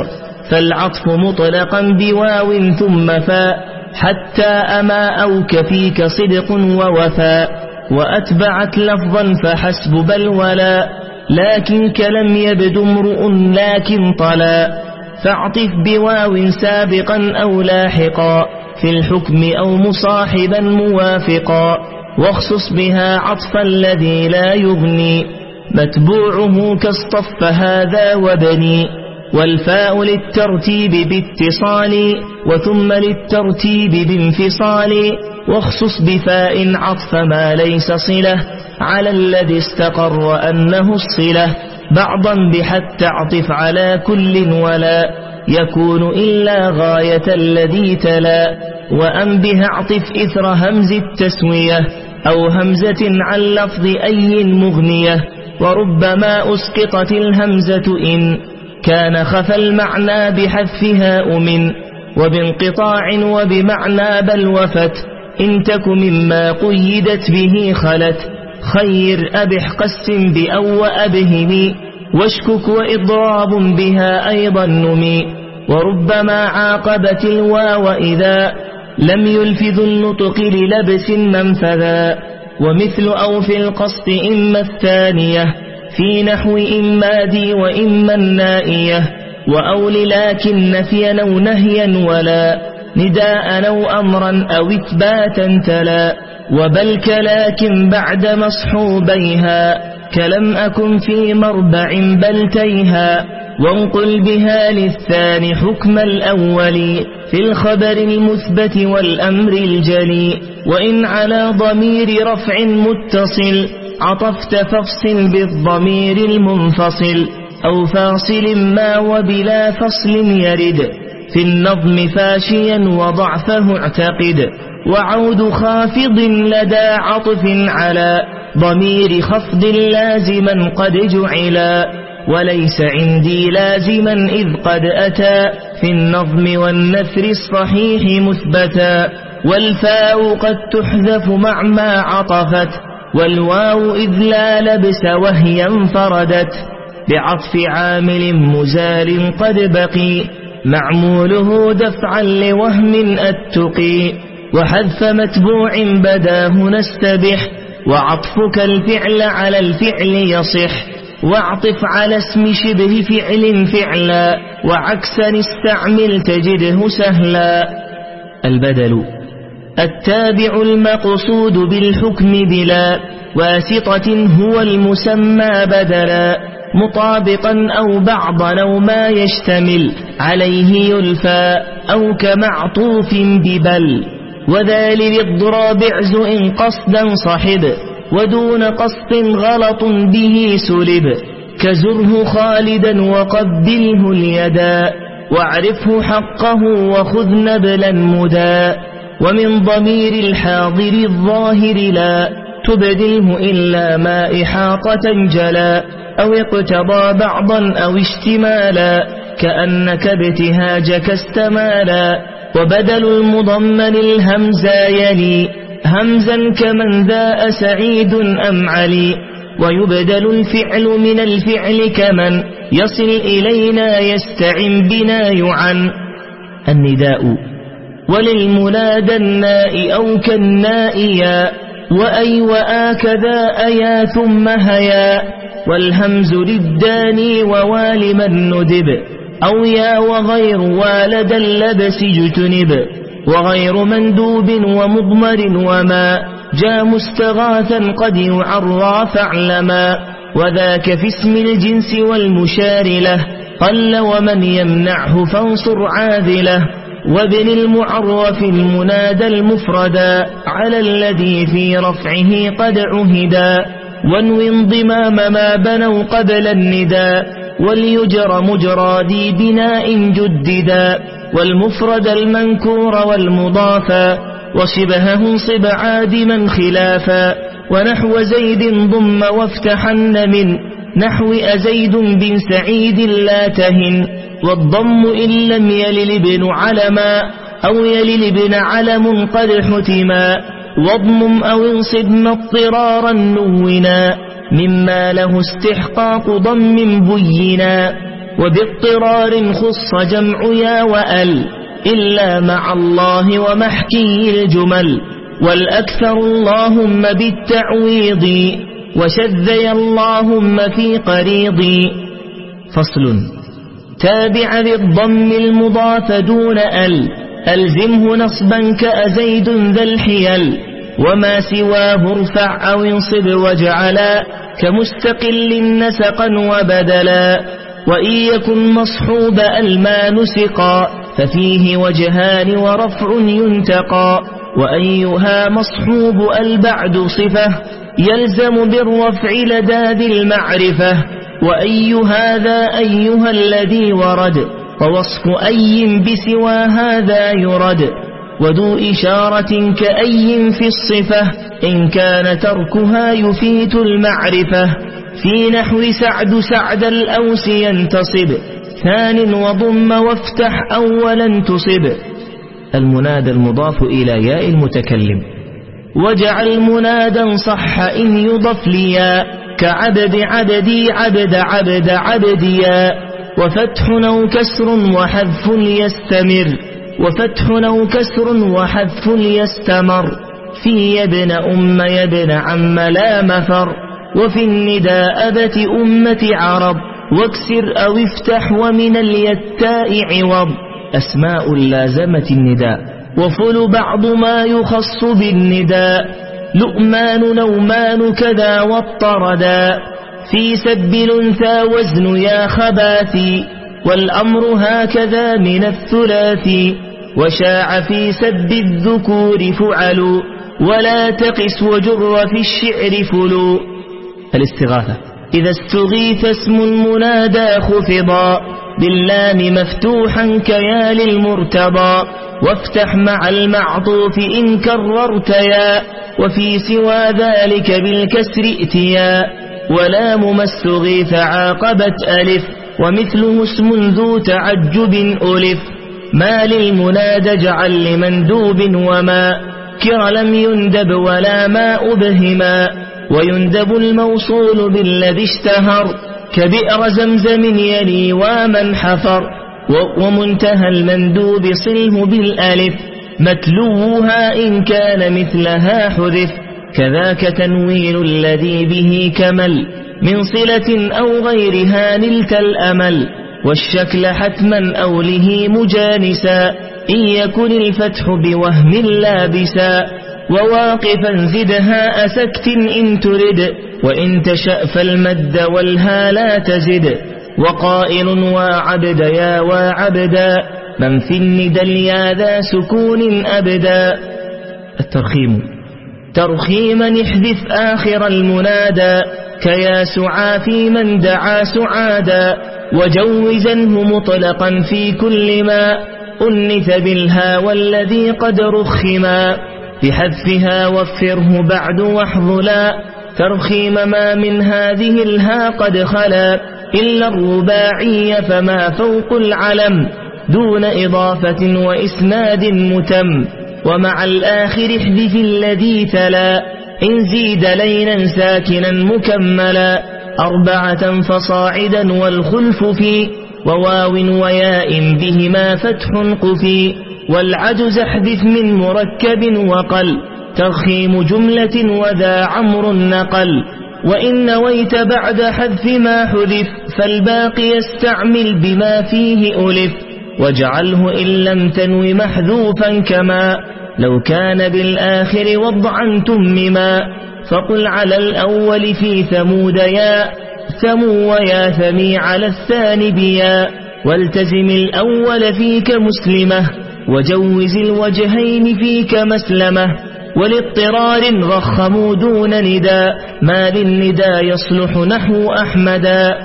فالعطف مطلقا بواو ثم فاء حتى أما أو كفيك صدق ووفاء. وأتبعت لفظا فحسب بل ولا لكن كلم يبد امرؤ لكن طلا فاعطف بواو سابقا أو لاحقا في الحكم أو مصاحبا موافقا. واخصص بها عطف الذي لا يغني متبوعه كاصطف هذا وبني والفاء للترتيب باتصال وثم للترتيب بانفصال واخصص بفاء عطف ما ليس صلة على الذي استقر أنه الصلة بعضا بحتى اعطف على كل ولا. يكون إلا غاية الذي تلا وأن بها اعطف إثر همز التسوية أو همزة عن لفظ أي مغنية وربما أسقطت الهمزة إن كان خفى المعنى بحذفها أمن وبانقطاع وبمعنى بل وفت إن تك مما قيدت به خلت خير أبح قس بأو وأبهم واشكك وإضراب بها أيضا نمي وربما عاقبت الواو إذا لم يلفظ النطق للبس منفذا ومثل أو في القصد إما الثانية في نحو إما دي وإما النائية وأول لكن نفيا أو نهيا ولا نداء أو أمرا أو إثباتا تلا وبل كلاكن بعد مصحوبيها كلم أكن في مربع بلتيها وانقل بها للثاني حكم الأول في الخبر المثبت والأمر الجلي وإن على ضمير رفع متصل عطفت فافصل بالضمير المنفصل أو فاصل ما وبلا فصل يرد في النظم فاشيا وضعفه اعتقد. وعود خافض لدى عطف على ضمير خفض لازما قد جعلا وليس عندي لازما إذ قد أتى في النظم والنثر الصحيح مثبتا والفاء قد تحذف مع ما عطفت والواو إذ لا لبس وهي انفردت بعطف عامل مزال قد بقي معموله دفعا لوهم أتقي وحذف متبوع بداه نستبح وعطفك الفعل على الفعل يصح واعطف على اسم شبه فعل فعلا وعكسا استعمل تجده سهلا. البدل التابع المقصود بالحكم بلا واسطة هو المسمى بدلا مطابقا أو بعضا أو ما يشتمل عليه يلفى أو كمعطوف ببل. وذا للضراب اعز إن قصدا صحب ودون قصد غلط به سلب. كزره خالدا وقبله اليدا واعرفه حقه وخذ نبلا مدا. ومن ضمير الحاضر الظاهر لا تبدله إلا ما إحاطة جلا أو اقتضى بعضا أو اشتمالا كأنك ابتهاجك استمالا. وبدل المضمن الهمزا يلي همزا كمن ذا سعيد أم علي. ويبدل الفعل من الفعل كمن يصل إلينا يستعن بنا يعن. النداء وللمنادى الناء أو كالنائيا وأي وآكذا أيا ثم هيا. والهمز للداني ووال من ندب أو يا وغير والد اللبس جتنب وغير مندوب ومضمر وما جاء مستغاثا قد يعرى فاعلما وذاك في اسم الجنس والمشار له قل ومن يمنعه فانصر عاذله وابن المعرف المنادى المفردا على الذي في رفعه قد عهدا وانو انضمام ما بنوا قبل النداء. وليجر مجرى ذي بناء جددا والمفرد المنكور والمضافا وشبهه انصب عادما خلافا ونحو زيد ضم وافتحن من نحو أزيد بن سعيد لا تهن والضم إن لم يلل ابن علما أو يلل ابن علم قد حتما واضمم أو انصب مضطرارا نونا مما له استحقاق ضم بينا وباضطرار خص جمع يا وأل إلا مع الله ومحكي الجمل والأكثر اللهم بالتعويض وشذي اللهم في قريضي فصل. تابع بالضم المضاف دون أل. ألزمه نصبا كأزيد ذا الحيل. وما سواه ارفع أو انصب واجعلا كمستقل نسقا وبدلا وإن يكن مصحوب الما نسقا ففيه وجهان ورفع ينتقى وأيها مصحوب البعد صفة يلزم بالرفع لدى ذي المعرفة وأي هذا أيها الذي ورد ووصف أي بسوى هذا يرد وذو إشارة كأي في الصفة إن كان تركها يفيت المعرفة. في نحو سعد سعد الأوس ينتصب ثان وضم وافتح أولا تصب. المنادى المضاف إلى ياء المتكلم. وجعل منادا صح إن يضف ليا كعبد عبدي عبد عبد عبديا وفتح أو كسر وحذف يستمر. وفتح أو كسر وحذف يستمر في يبن أم يبن عم لا مفر. وفي النداء أبت أمة عرب. واكسر أو افتح ومن اليتاء عوض. أسماء لازمة النداء. وفل بعض ما يخص بالنداء. لؤمان نومان كذا والطردا. في سب الأنثى وزن يا خباثي. والأمر هكذا من الثلاثي وشاع في سب الذكور فعلوا ولا تقس وجر في الشعر فلو الاستغاثة. إذا استغيث اسم المنادى خفضا باللام مفتوحا كيا للمرتضى وافتح مع المعطوف إن كررت يا وفي سوى ذلك بالكسر ائتيا. ولام ما استغيث عاقبت ألف ومثله اسم ذو تعجب ألف. ما للمناد جعل لمندوب وما. كر لم يندب ولا ما أبهما. ويندب الموصول بالذي اشتهر. كبئر زمزم يلي ومن حفر. ومنتهى المندوب صله بالألف. متلوها إن كان مثلها حذف. كذاك تنوين الذي به كمل. من صلة أو غيرها نلت الأمل والشكل حتما أوله مجانسا إن يكن الفتح بوهم لابسا. وواقفا زدها أسكت إن ترد وإن تشأ فالمد والها لا تزد. وقائل وعبد يا وعبدا من في الندى اليا ذا سكون أبدا. الترخيم. ترخيما احذف آخر المنادى كيا سعى في من دعا سعادا وجوزنه مطلقا في كل ما أنث بالها والذي قد رخما بحذفها وفره بعد واحظلا ترخيم ما من هذه الها قد خلا إلا الرباعي فما فوق العلم دون إضافة وإسناد متم ومع الآخر احذف الذي تلا. إن زيد لينا ساكنا مكملا. أربعة فصاعدا والخلف في. وواو وياء بهما فتح قفي. والعجز احذف من مركب وقل. ترخيم جملة وذا عمر نقل. وإن نويت بعد حذف ما حذف. فالباقي يستعمل بما فيه ألف. واجعله إن لم تنو محذوفا كما لو كان بالآخر وضعا تمما فقل على الأول في ثمود يا ثمو ويا ثمي على الثاني بيا والتزم الأول فيك مسلمة وجوز الوجهين فيك مسلمة ولاضطرار رخموا دون نداء ما للنداء يصلح نحو أحمدا.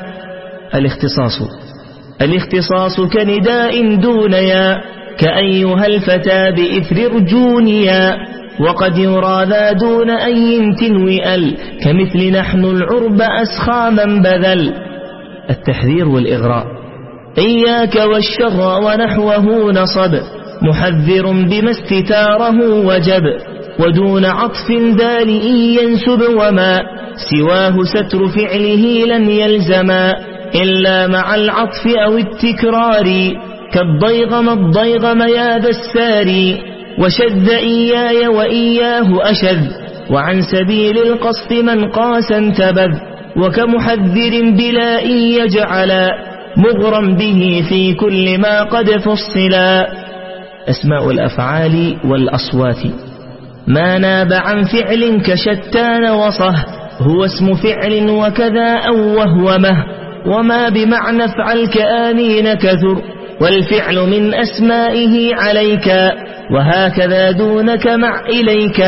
الاختصاص. الاختصاص كنداء دون يا كأيها الفتى بإثر رجونيا وقد يرى ذا دون أي تنوي ال كمثل نحن العرب أسخى من بذل. التحذير والإغراء. إياك والشر ونحوه نصب محذر بما استتاره وجب. ودون عطف إن ينسب وما سواه ستر فعله لن يلزما. إلا مع العطف أو التكرار كالضيغم الضيغم يا ذا الساري وشذ إياي وإياه أشذ وعن سبيل القصد من قاس انتبذ وكمحذر بلا إن يجعل مغرا به في كل ما قد فصلا أسماء الأفعال والأصوات. ما ناب عن فعل كشتان وصه هو اسم فعل وكذا أو وهومه. وما بمعنى افعل كآنين كثر والفعل من أسمائه عليك وهكذا دونك مع إليك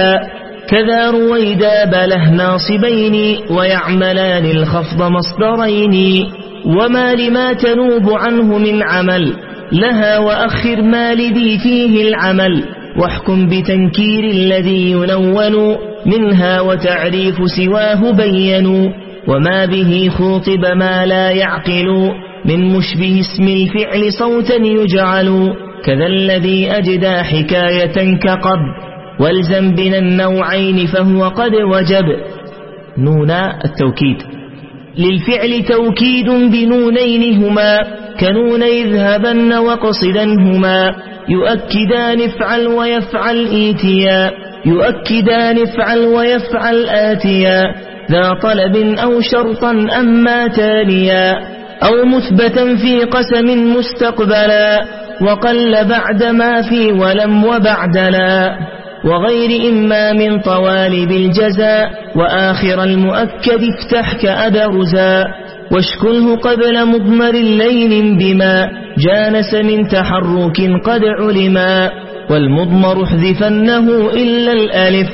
كذا رويدا بله ناصبين ويعملان الخفض مصدرين وما لما تنوب عنه من عمل لها وأخر ما لذي فيه العمل واحكم بتنكير الذي ينون منها وتعريف سواه بينوا وما به خوطب ما لا يعقل من مشبه اسم الفعل صوتا يجعل كذا الذي أجدى حكاية كقب والزم بنا النوعين فهو قد وجب نونا التوكيد للفعل توكيد بنونين هما كنون اذهبن وقصدنهما يؤكدان افعل ويفعل ايتيا يؤكدان افعل ويفعل آتيا ذا طلب أو شرطا أما تاليا أو مثبتا في قسم مستقبلا وقل بعد ما في ولم وبعد لا وغير إما من طوالب الجزاء وآخر المؤكد افتح كأدرزا واشكله قبل مضمر الليل بما جانس من تحرك قد علما والمضمر احذفنه إلا الألف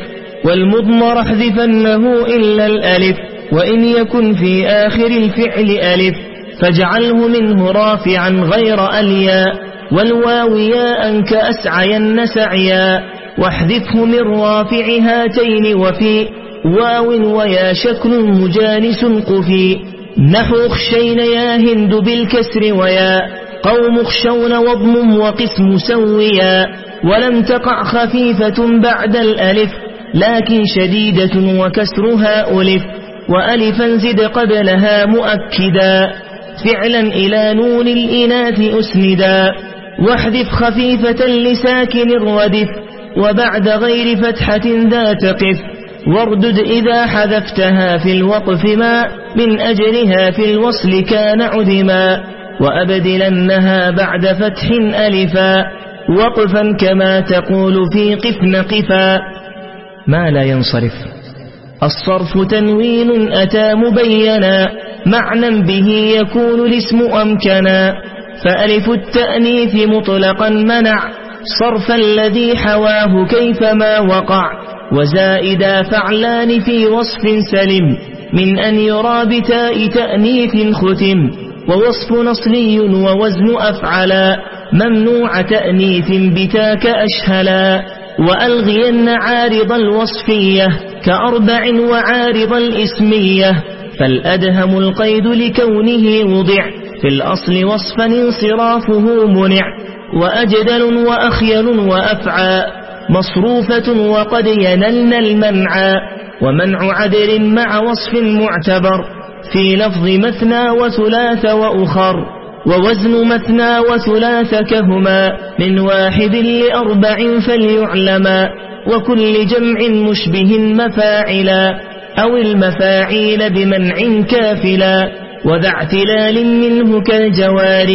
والمضمر احذفنه إلا الألف وإن يكن في آخر الفعل ألف فاجعله منه رافعا غير أليا والواو ياء كأسعين سعيا واحذفه من رافع هاتين وفي واو ويا شكل مجانس قفي. نحو اخشين يا هند بالكسر ويا قوم اخشون وضم وقسم سويا ولم تقع خفيفة بعد الألف. لكن شديدة وكسرها ألف وألفا زد قبلها مؤكدا. فعلا إلى نون الإناث أسندا. واحذف خفيفة لساكن ردف وبعد غير فتحة ذات قف. واردد إذا حذفتها في الوقف ما من أجلها في الوصل كان عدما. وأبدلنها بعد فتح ألفا. وقفا كما تقول في قفن قفا. ما لا ينصرف. الصرف تنوين أتى مبينا معنى به يكون الاسم أمكنا. فألف التأنيث مطلقا منع صرف الذي حواه كيفما وقع. وزائدا فعلان في وصف سلم من أن يرى بتاء تأنيث ختم. ووصف نصلي ووزن أفعلا ممنوع تأنيث بتاك أشهلا. وألغين عارض الوصفية كأربع وعارض الإسمية فالأدهم القيد لكونه وضع في الأصل وصفا انصرافه منع وأجدل وأخيل وأفعى مصروفة وقد ينلن المنعى ومنع عدل مع وصف معتبر في لفظ مثنى وثلاث وأخر. ووزن مثنى وثلاث كهما من واحد لأربع فليعلما وكل جمع مشبه مفاعلا أو المفاعيل بمنع كافلا وذا اعتلال منه كالجوار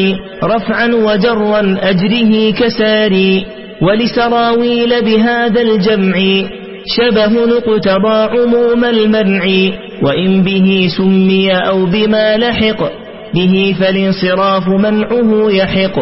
رفعا وجرا أجره كساري ولسراويل بهذا الجمع شبه نقتضى عموم المنع وإن به سمي أو بما لحق به فالانصراف منعه يحق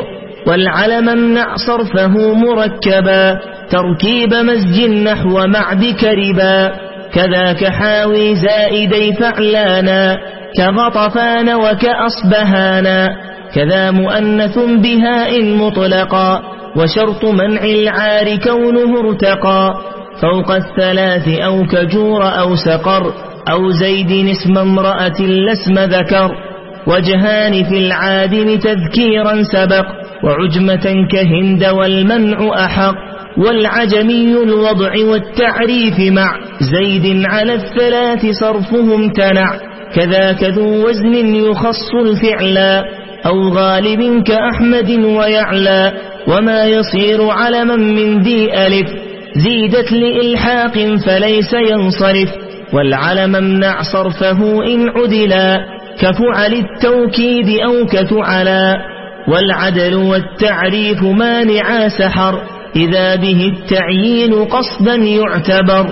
والعلم امنع صرفه مركبا تركيب مزج نحو معد كربا. كذاك حاوي زائدي فعلانا كغطفان وكأصبهانا. كذا مؤنث بهاء مطلقا وشرط منع العار كونه ارتقى فوق الثلاث أو كجور أو سقر أو زيد اسم امرأة لاسم ذكر. وجهان في العادم تذكيرا سبق وعجمة كهند والمنع أحق. والعجمي الوضع والتعريف مع زيد على الثلاث صرفه امتنع كذاك ذو وزن يخص الفعلا أو غالب كأحمد ويعلى. وما يصير علما من ذي ألف زيدت لإلحاق فليس ينصرف. والعلم امنع صرفه إن عدلا. كفعل التوكيد أو كفعلا والعدل والتعريف مانعا سحر إذا به التعيين قصدا يعتبر.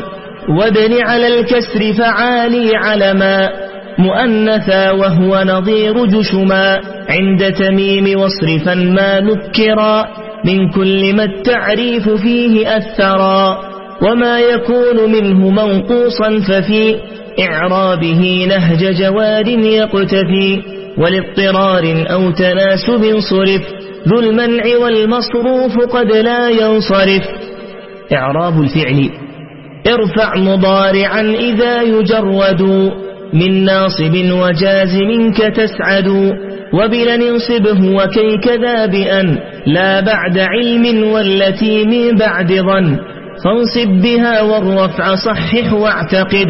وابن على الكسر فعالي علما مؤنثا وهو نظير جشما. عند تميم واصرفا ما نكرا من كل ما التعريف فيه أثرا. وما يكون منه منقوصا ففي إعرابه نهج جواد يقتفي ولاضطرار أو تناسب صرف ذو المنع والمصروف قد لا ينصرف. إعراب الفعل ارفع مضارعا إذا يجرد من ناصب وجازم كتسعد وبلا انصبه وكي كذا بأن لا بعد علم والتي من بعد ظن. فانصب بها والرفع صحح واعتقد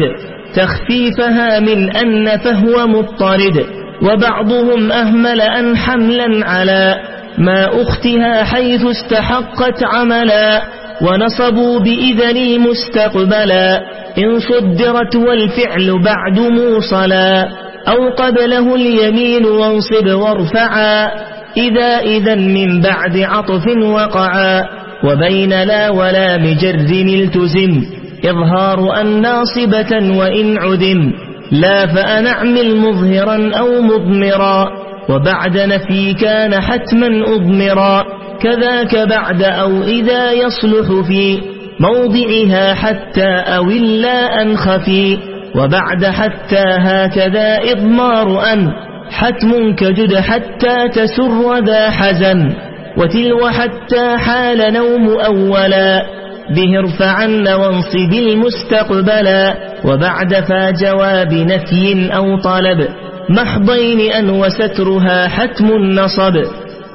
تخفيفها من أن فهو مضطرد وبعضهم أهمل أن حملا على ما أختها حيث استحقت عملا ونصبوا بإذن مستقبلا إن صدرت والفعل بعد موصلا أو قبله اليمين وانصب وارفعا إذا إذا من بعد عطف وقعا وبين لا ولا مجر التزم إظهار أن ناصبة وإن عدم لا فأنعمل مظهرا أو مضمرا وبعد نفي كان حتما أضمرا كذاك بعد أو إذا يصلح في موضعها حتى أو إلا أن خفي وبعد حتى هكذا إضمار أن حتم كجد حتى تسر ذا حزن. وتلو حتى حال نوم أولا. به ارفعن وانصب المستقبلا. وبعد فا جواب نفي أو طلب. محضين أن وسترها حتم النصب.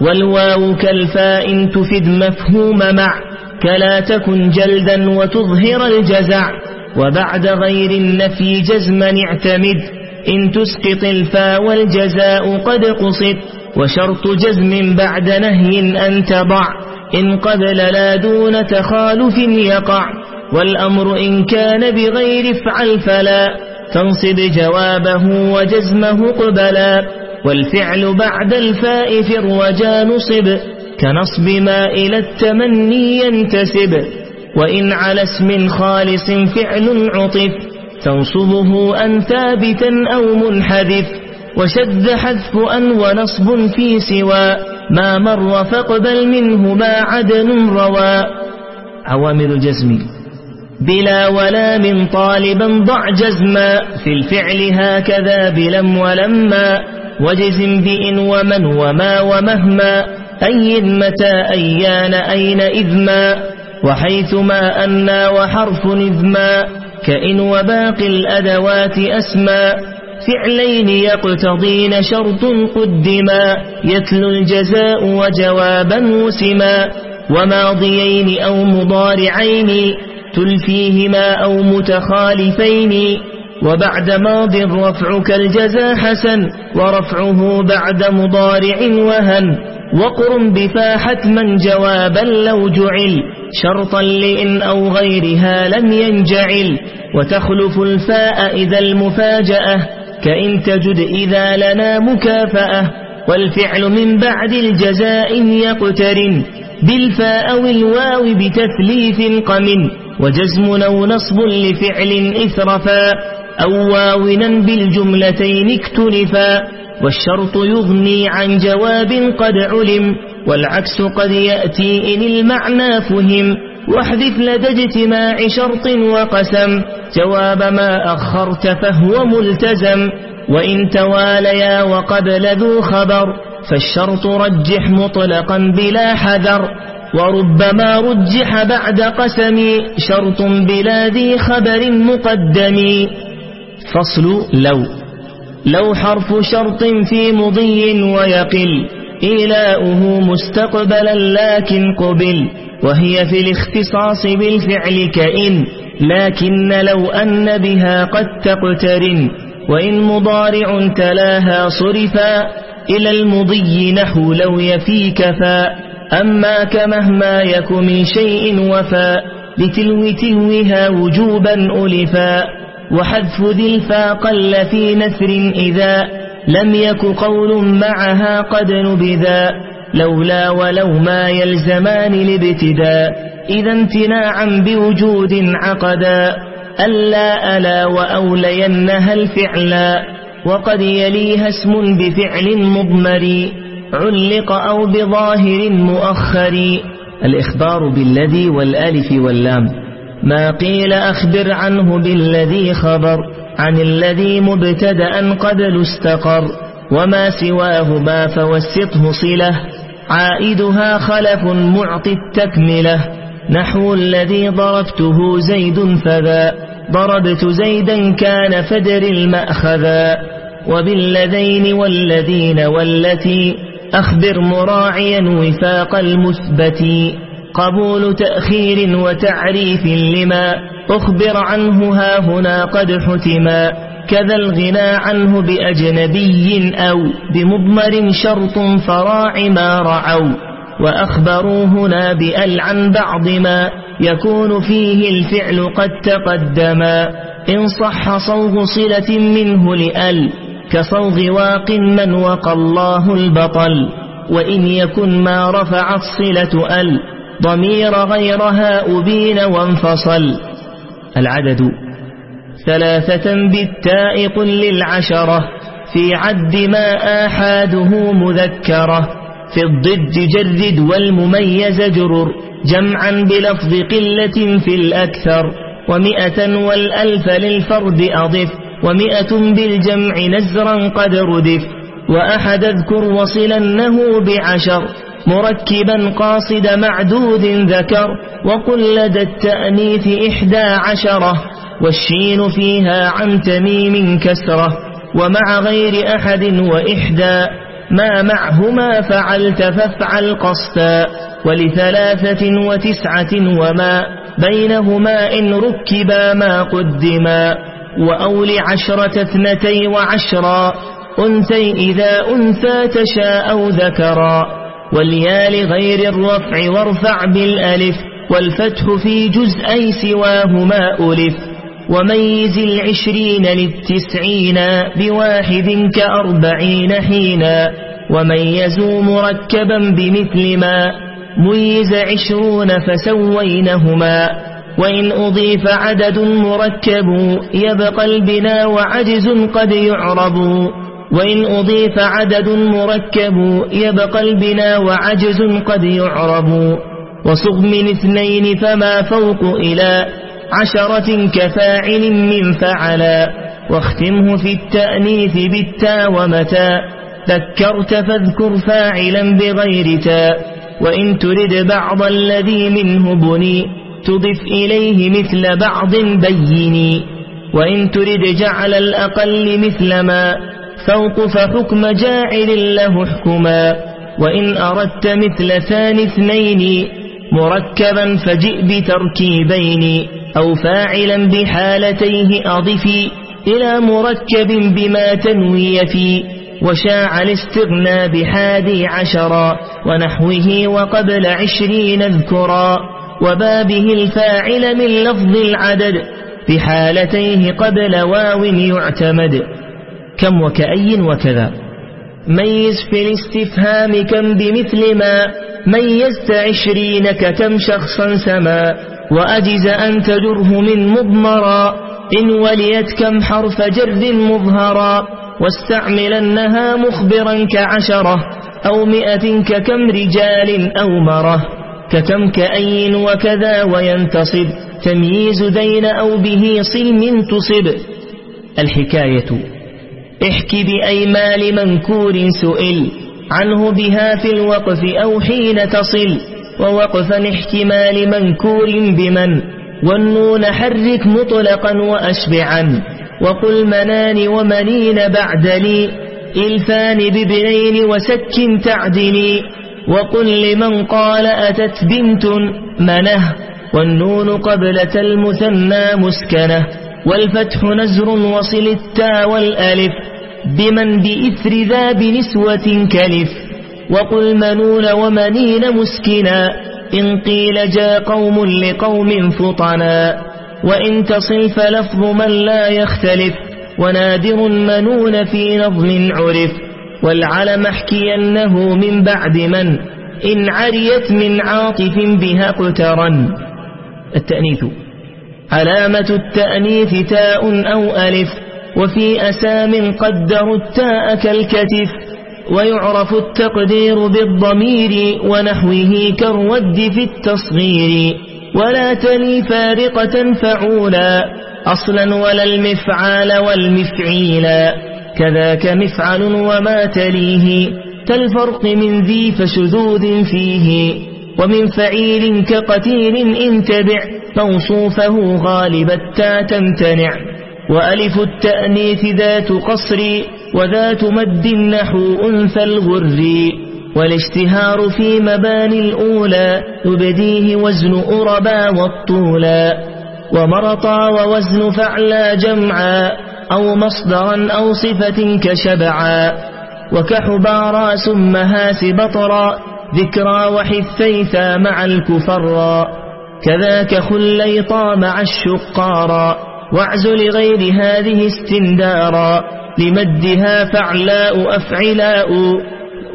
والواو كالفاء تفد مفهوم مع. كلا تكن جلدا وتظهر الجزع. وبعد غير النفي جزما اعتمد. إن تسقط الفاء والجزاء قد قصد. وشرط جزم بعد نهي أن تضع. إن قبل لا دون تخالف يقع. والأمر إن كان بغير افعل فلا. تنصب جوابه وجزمه قبلا. والفعل بعد الفاء في الرجا نصب. كنصب ما إلى التمني ينتسب. وإن على اسم خالص فعل عطف. تنصبه أن ثابتا أو منحذف. وشد حذف أن ونصب في سوى. ما مر فاقبل منه ما عدن روى. عوامل الجزم. بلا ولا من طالبا ضع جزما. في الفعل هكذا بلم ولما. وجزم بإن ومن وما ومهما. أي متى أيان أين إذما. وحيثما أنا وحرف إذما. كإن وباقي الأدوات أسما. فعلين يقتضين شرط قدما يتلو الجزاء وجوابا وسما وماضيين أو مضارعين تلفيهما أو متخالفين وبعد ماض الرفع كالجزا حسن ورفعه بعد مضارع وهن. وقرم بفا حتما جوابا لو جعل شرطا لإن أو غيرها لم ينجعل. وتخلف الفاء إذا المفاجأة كإن تجد إذا لنا مكافأة والفعل من بعد الجزاء يقترن بالفاء أو الواو بتثليث قمن وجزم أو نصب لفعل إثرفا أو واونا بالجملتين اكتلفا والشرط يغني عن جواب قد علم والعكس قد يأتي إن المعنى فهم واحذف لدى اجتماع شرط وقسم. جواب ما أخرت فهو ملتزم. وإن تواليا وقبل ذو خبر فالشرط رجح مطلقا بلا حذر. وربما رجح بعد قسم شرط بلا ذي خبر مقدم. فصل لو. لو حرف شرط في مضي ويقل. إيلاؤه مستقبلا لكن قبل وهي في الاختصاص بالفعل كإن لكن لو أن بها قد تقترن وإن مضارع تلاها صرفا إلى المضي نحو لو يفي كفا أما كمهما يك من شيء وفا لتلو تلوها وجوبا ألفا وحذف ذي الفا قل في نثر إذا لم يك قول معها قد نبذا لولا ولو ما يلزمان الابتداء إذا امتناعا بوجود عقدا ألا ألا وأولينها الفعلا وقد يليها اسم بفعل مضمر علق أو بظاهر مؤخر. الإخبار بالذي والألف واللام ما قيل أخبر عنه بالذي خبر. عن الذي مبتدأ قبل استقر وما سواه ما فوسطه صلة عائدها خلف معطي التكملة. نحو الذي ضربته زيد فذا ضربت زيدا كان فدر المأخذا. وبالذين والذين والتي أخبر مراعيا وفاق المثبت. قبول تأخير وتعريف لما أخبر عنه ها هنا قد حتما كذا الغنى عنه بأجنبي أو بمضمر شرط فراع ما رعوا وأخبروا هنا بأل عن بعض ما يكون فيه الفعل قد تقدما إن صح صوغ صلة منه لأل كصوغ واق من وقى الله البطل وإن يكن ما رفعت صلة أل ضمير غيرها أبين وانفصل العدد. ثلاثة بالتاء قل للعشرة في عد ما آحاده مذكرة. في الضد جرد والمميز جرر جمعا بلفظ قلة في الأكثر. ومئة والألف للفرد أضف ومئة بالجمع نزرا قد ردف. وأحد أذكر وصلنه بعشر. مركبا قاصد معدود ذكر وقل لدى التأنيث إحدى عشرة والشين فيها عن تميم كسرة ومع غير أحد وإحدى ما معهما فعلت فافعل قصدا ولثلاثة وتسعة وما بينهما إن ركبا ما قدما وأول عشرة اثنتي وعشرا أنثي إذا أنثى تشاء أو ذكرا واليا لغير الرفع وارفع بالألف والفتح في جزءي سواهما ألف. وميز العشرين للتسعين بواحد كأربعين حينا. وميزوا مركبا بمثل ما ميز عشرون فسوينهما. وإن أضيف عدد مركب يبقى البنا وعجز قد يعرب. وإن أضيف عدد مركب يبقى البنا وعجز قد يعرب. وصغ من اثنين فما فوق إلى عشرة كفاعل من فعلا. واختمه في التأنيث بالتا ومتى ذكرت فاذكر فاعلا بغير تاء وإن ترد بعض الذي منه بني. تضف إليه مثل بعض بيني. وإن ترد جعل الأقل مثل ما. فوق فحكم جاعل له حكما. وإن أردت مثل ثاني اثنين مركبا فجئ بتركيبين أو فاعلا بحالتيه أضفي إلى مركب بما تنوي في وشاع الاستغنى بحادي عشرا ونحوه وقبل عشرين اذكرا. وبابه الفاعل من لفظ العدد بحالتيه قبل واو يعتمد. كم وكأي وكذا. ميز في الاستفهام كم بمثل ما ميزت عشرين ككم شخصا سما. وأجز أن تجره من مضمرا إن وليت كم حرف جر مظهرا. واستعملنها مخبرا كعشرة أو مئة ككم رجال أو مرة. ككم كأي وكذا وينتصب تمييز دين أو به صلم تصب. الحكاية احكي بأي مال منكور سئل عنه بها في الوقف أو حين تصل ووقفا احتمال منكور بمن والنون حرك مطلقا وأشبعا وقل منان ومنين بعد لي إلفان ببنين وسك تعدلي وقل لمن قال أتت بنت منه والنون قبلة المثنى مسكنة والفتح نزر وصل التا والألف بمن بإثر ذا بنسوة كلف وقل منون ومنين مسكنا إن قيل جاء قوم لقوم فطنا وإن تصل فلفظ من لا يختلف ونادر منون في نظم عرف والعلم احكينه من بعد من إن عريت من عاطف بها اقترن. التأنيث. علامة التأنيث تاء أو ألف. وفي أسام قدروا التاء كالكتف ويعرف التقدير بالضمير ونحوه كالرد في التصغير. ولا تلي فارقة فعولا أصلا ولا المفعال والمفعيلا كذاك مفعل وما تليه كالفرق من ذي فشذوذ فيه. ومن فعيل كقتيل إن تبع موصوفه غالب التا تمتنع. وألف التأنيث ذات قصر وذات مد نحو أنثى الغر والاشتهار في مباني الأولى يبديه وزن أربا والطولا ومرطا ووزن فعلا جمعا أو مصدرا أو صفة كشبعا وكحبارا سمهاس بطرا ذكرى وحثيثا مع الكفرا كذاك خليطا مع الشقارا واعز لغير هذه استندارا لمدها فعلاء أفعلاء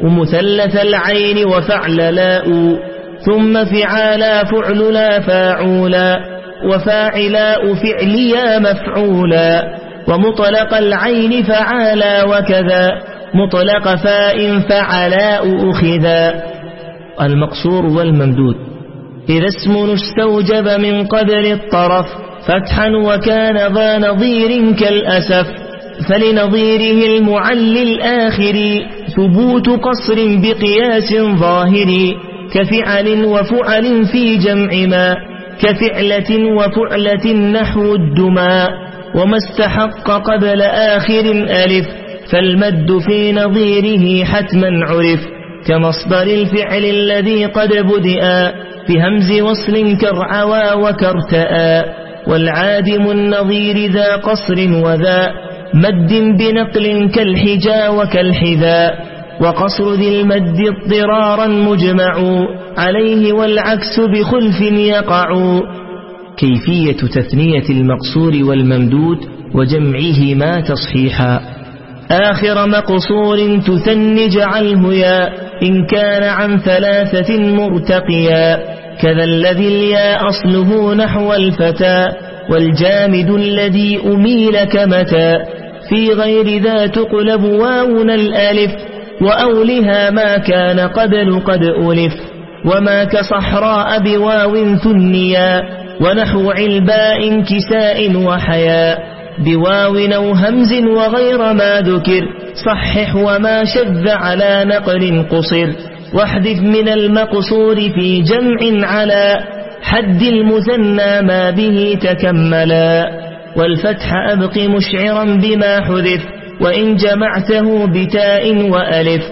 ومثلث العين وفعللاء ثم فعالا فعللا فاعولا وفاعلاء فعليا مفعولا ومطلق العين فعالا وكذا مطلق فاء فعلاء أخذا المقصور والممدود إذا اسم استوجب من قدر الطرف فتحا وكان ذا نظير كالأسف. فلنظيره المعل الآخر ثبوت قصر بقياس ظاهر كفعل وفعل في جمع ما كفعلة وفعلة نحو الدماء وما استحق قبل آخر ألف فالمد في نظيره حتما عرف. كمصدر الفعل الذي قد بدأ بهمز وصل كرعوى وكرتأ والعادم النظير ذا قصر وذا مد بنقل كالحجا وكالحذاء وقصر ذي المد اضطرارا مجمع عليه والعكس بخلف يقع. كيفية تثنية المقصور والممدود وجمعهما تصحيحا. آخر مقصور تثن جعله يا إن كان عن ثلاثة مرتقيا كذا الذي اليا أصله نحو الفتى والجامد الذي أميل كمتى في غير ذا تقلب واونا الألف وأولها ما كان قبل قد ألف وما كصحراء بواو ثنيا ونحو علباء كساء وحياء بواو أو همز وغير ما ذكر صحح وما شذ على نقل قصر. واحذف من المقصور في جمع على حد المثنى ما به تكملا. والفتح أبق مشعرا بما حذف وإن جمعته بتاء وألف.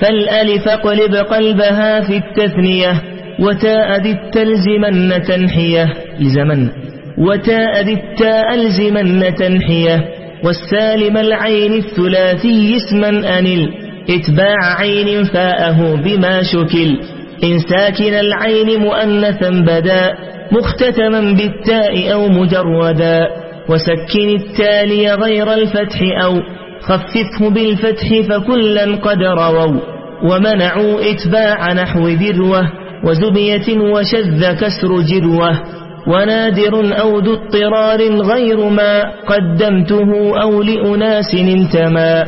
فالألف اقلب قلبها في التثنية وتاء ذي التلزمن تنحية. لزمن. وتاء ذي التاء الزمن تنحية والسالم العين الثلاثي اسما أنل إتباع عين فاءه بما شكل إن ساكن العين مؤنثا بدا مختتما بالتاء أو مجردا وسكن التالي غير الفتح أو خففه بالفتح فكلا قد رووا ومنعوا إتباع نحو ذروة وزبية وشذ كسر جروة ونادر أو ذو اضطرار غير ما قدمته أو لأناس انتمى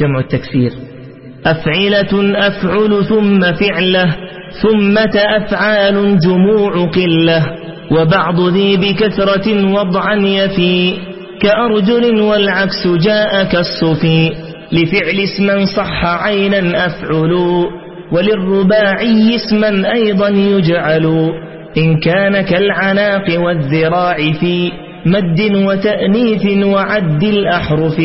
جمع التكسير أفعلة أفعل ثم فعلة ثم أفعال جموع قلة وبعض ذي بكثرة وضعا يفي كأرجل والعكس جاء كالصفي لفعل اسما صح عينا أفعل وللرباعي اسما أيضا يجعل. إن كان كالعناق والذراع في مد وتأنيث وعد الأحرف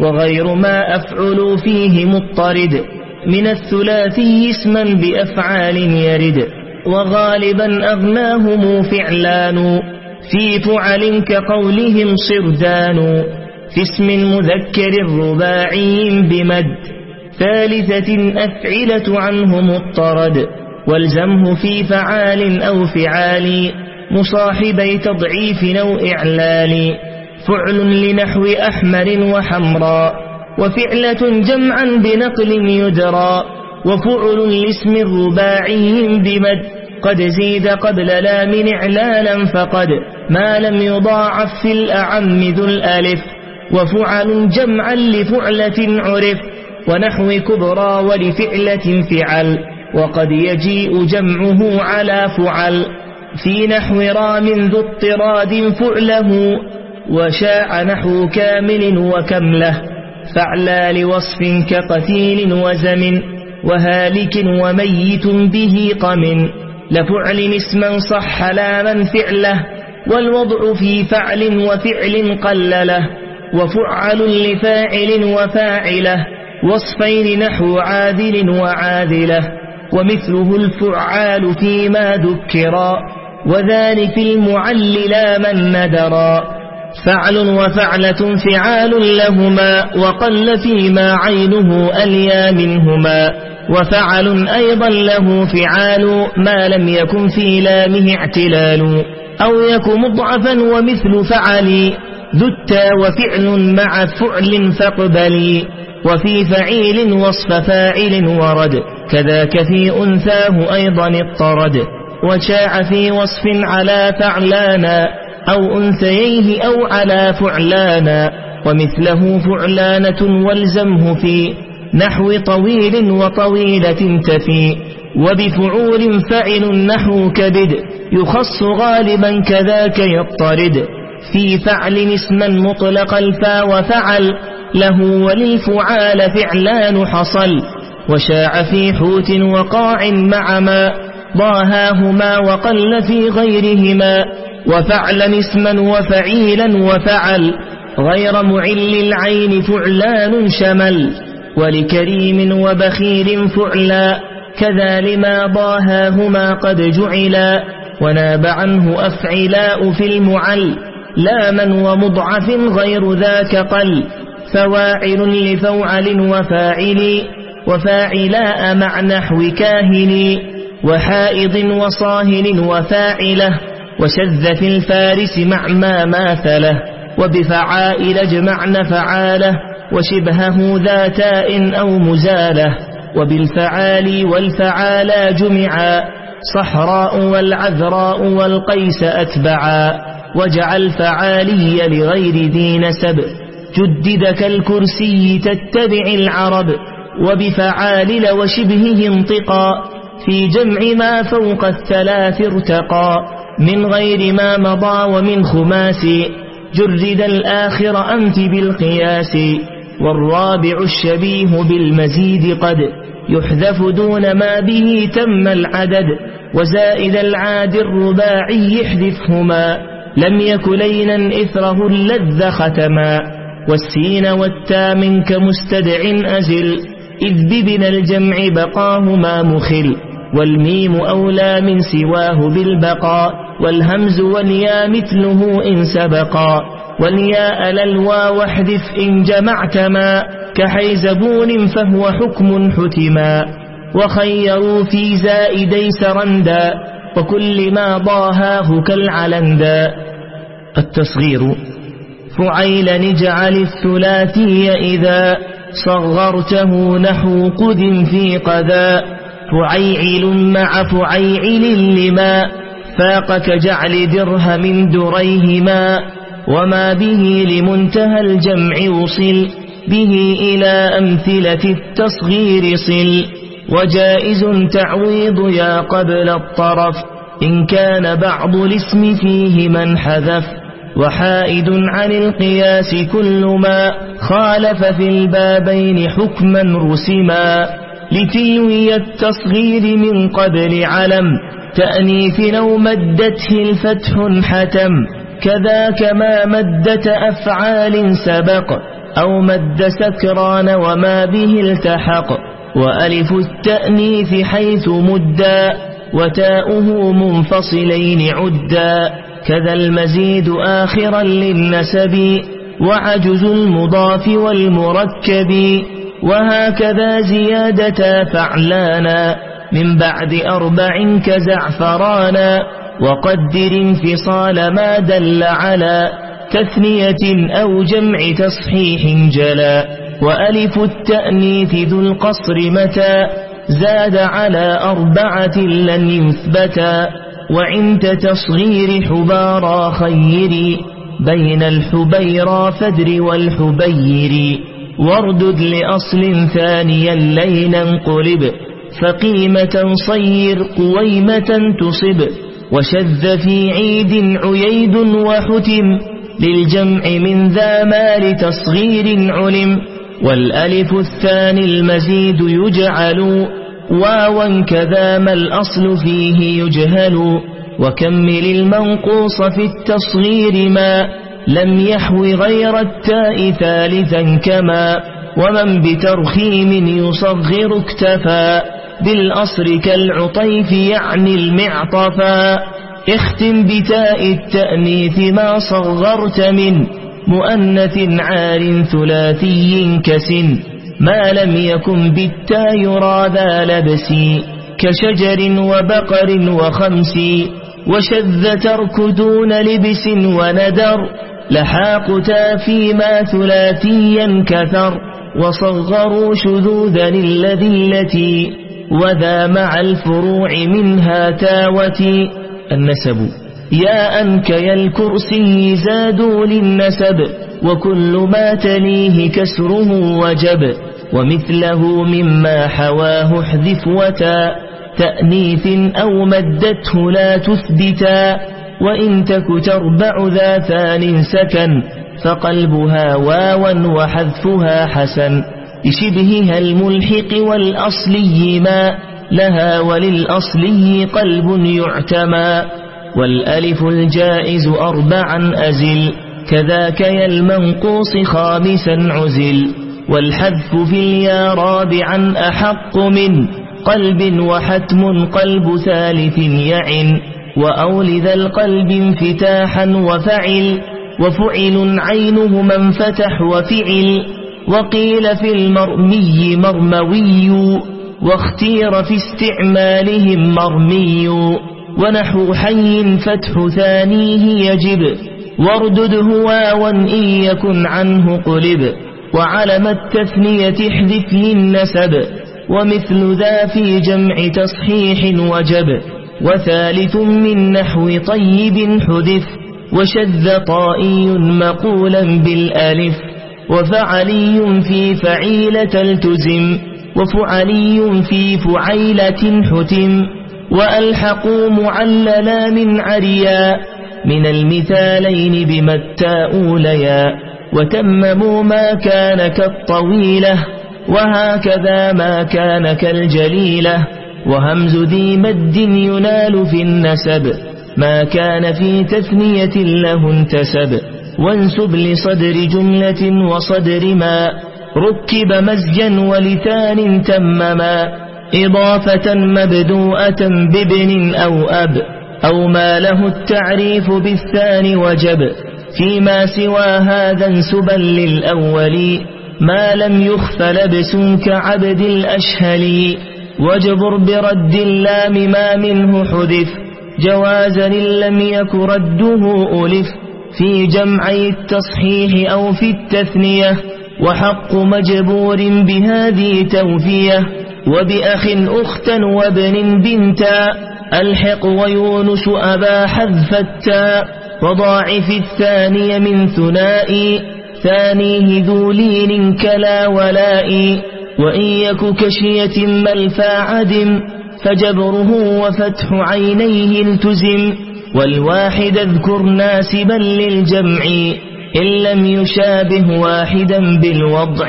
وغير ما أفعل فيه مضطرد. من الثلاثي اسما بأفعال يرد. وغالبا أغناهم فعلان. في فعل كقولهم صردان. في اسم مذكر رباعي بمد. ثالثة أفعلة عنه مضطرد. والزمه في فعال أو فعال مصاحبي تضعيف أو إعلال فعل لنحو أحمر وحمراء وفعلة جمعا بنقل يدرى وفعل لاسم رباعي بمد قد زيد قبل لام إعلالا فقد ما لم يضاعف في الأعم ذو الألف وفعل جمعا لفعلة عرف ونحو كبرى ولفعلة فعل وقد يجيء جمعه على فعل في نحو رام ذو اضطراد فعله وشاع نحو كامل وكمله فعلى لوصف كقتيل وزم وهالك وميت به قم لفعل اسما صح لا من فعله والوضع في فعل وفعل قلله وفعل لفاعل وفاعله وصفين نحو عادل وعادله ومثله الفعال فيما ذكرا وذلك المعل لا من ندرا فعل وفعلة فعال لهما وقل فيما عينه أليا منهما. وفعل أيضا له فعال ما لم يكن في لامه اعتلال. أو يك مضعفا ومثل فعل ذتا وفعل مع فعل فاقبلي. وفي فعيل وصف فاعل ورد كذاك في أنثاه أيضا اضطرد. وشاع في وصف على فعلانا أو أنثيه أو على فعلانا. ومثله فعلانة والزمه في نحو طويل وطويلة تفي. وبفعول فعل نحو كبد يخص غالبا كذاك يطرد في فعل اسما مطلق الفا وفعل له وللفعال فعلان حصل وشاع في حوت وقاع مع ما ضاهاهما وقل في غيرهما وفعلا اسما وفعيلا وفعل غير معل العين فعلان شمل ولكريم وبخيل فعلا كذا لما ضاهاهما قد جعلا وناب عنه أفعلاء في المعل. لا من ومضعف غير ذاك قل فواعل لفوعل وفاعل وفاعلاء مع نحو كاهن وحائض وصاهن وفاعلة وشذ في الفارس مع ما ماثله وبفعائل اجمعن فعالة وشبهه ذاتاء أو مزالة وبالفعال والفعالا جمعا صحراء والعذراء والقيس أتبعا وجعل فعالي لغير ذي نسب. جدد كالكرسي تتبع العرب وبفعالل وشبهه انطقا. في جمع ما فوق الثلاث ارتقى من غير ما مضى ومن خماس. جرد الآخر أنت بالقياس. والرابع الشبيه بالمزيد قد. يحذف دون ما به تم العدد. وزائد العاد الرباعي يحذفهما لم يك لينا إثره اللذ ختما والسين والتا منك مستدع أزل إذ ببن الجمع بقاهما مخل والميم أولى من سواه بالبقاء والهمز واليا مثله إن سبقا والياء للوا واحذف إن جمعت ما كحيزبون فهو حكم حتما وخيروا في زائدي سرندا وكل ما ضاهاه كالعلندا التصغير. فعيل نجعل الثلاثي إذا صغرته نحو قد في قذا. فعيعل مع فعيعل لما. فاق كجعل درهم دريهما. وما به لمنتهى الجمع وصل. به إلى أمثلة التصغير صل. وجائز تعويض يا قبل الطرف إن كان بعض الاسم فيه من حذف وحائد عن القياس كل ما خالف في البابين حكما رسما. لتلوي التصغير من قبل علم تأنيث لو مدته الفتح حتم كذاك ما مدة أفعال سبق أو مد سكران وما به التحق. وألف التأنيث حيث مدا وتاؤه منفصلين عدا كذا المزيد آخرا للنسب وعجز المضاف والمركب وهكذا زيادة فعلانا من بعد أربع كزعفرانا وقدر انفصال ما دل على تثنية أو جمع تصحيح جلا وألف التأنيث ذو القصر متى زاد على أربعة لن يثبتا وعند تصغير حبارا خيري بين الحبيرا فدر والحبير واردد لأصل ثانيا ليلا انقلب فقيمة صير قويمة تصب وشذ في عيد عييد وحتم للجمع من ذا مال تصغير علم والألف الثاني المزيد يجعل واوا كذا ما الأصل فيه يجهل وكمل المنقوص في التصغير ما لم يحو غير التاء ثالثا كما ومن بترخيم يصغر اكتفى بالأصر كالعطيف يعني المعطفا اختم بتاء التأنيث ما صغرت من مؤنث عار ثلاثي كسن ما لم يكن بالتا يرى ذا لبس كشجر وبقر وخمس وشذ ترك دون لبس وندر لحاقتا فيما ثلاثيا كثر وصغروا شذوذا الذي وذا مع الفروع منها تاوتي النسب يا أنك يا الكرسي زادوا للنسب وكل ما تليه كسره وجب. ومثله مما حواه احذف وتا تأنيث أو مدته لا تثبتا. وإن تك تربع ذا ثان سكن فقلبها واوا وحذفها حسن. بشبهها الملحق والأصلي ما لها وللأصلي قلب يعتمى. والألف الجائز أربعا أزل كذاك يا المنقوص خامسا عزل. والحذف في اليا رابعا أحق من قلب وحتم قلب ثالث يعن. وأول ذا القلب انفتاحا وفعل وفعل عينه من فتح وفعل. وقيل في المرمي مرموي واختير في استعمالهم مرمي. ونحو حي فتح ثانية يجب. واردده واوا إن يكن عنه قلب. وعلم التثنية احذف للنسب ومثل ذا في جمع تصحيح وجب. وثالث من نحو طيب حذف. وشذ طائي مقولا بالألف. وفعلي في فعيلة التزم. وفعلي في فعيلة حتم. وألحقوا معللا من عريا من المثالين بما التاؤوليا وتمموا ما كان كالطويلة وهكذا ما كان كالجليلة. وهمز ذي مد ينال في النسب ما كان في تثنية له انتسب. وانسب لصدر جملة وصدر ما ركب مزجا ولثان تمما. إضافة مبدوءة بابن أو أب أو ما له التعريف بالثاني وجب. فيما سوى هذا انسبا للأول ما لم يخف لبس كعبد الأشهل. واجبر برد اللام ما منه حذف جوازا لم يك رده ألف. في جمعي التصحيح أو في التثنية وحق مجبور بهذه توفية. وبأخ أختا وابن بنتا ألحق ويونس أبا حذف التاء وضاعف الثاني من ثنائي ثانية ذو لين كلا ولائي وإن يك كشية ملفى عدم فجبره وفتح عينيه التزم والواحد اذكر ناسبا للجمع إن لم يشابه واحدا بالوضع.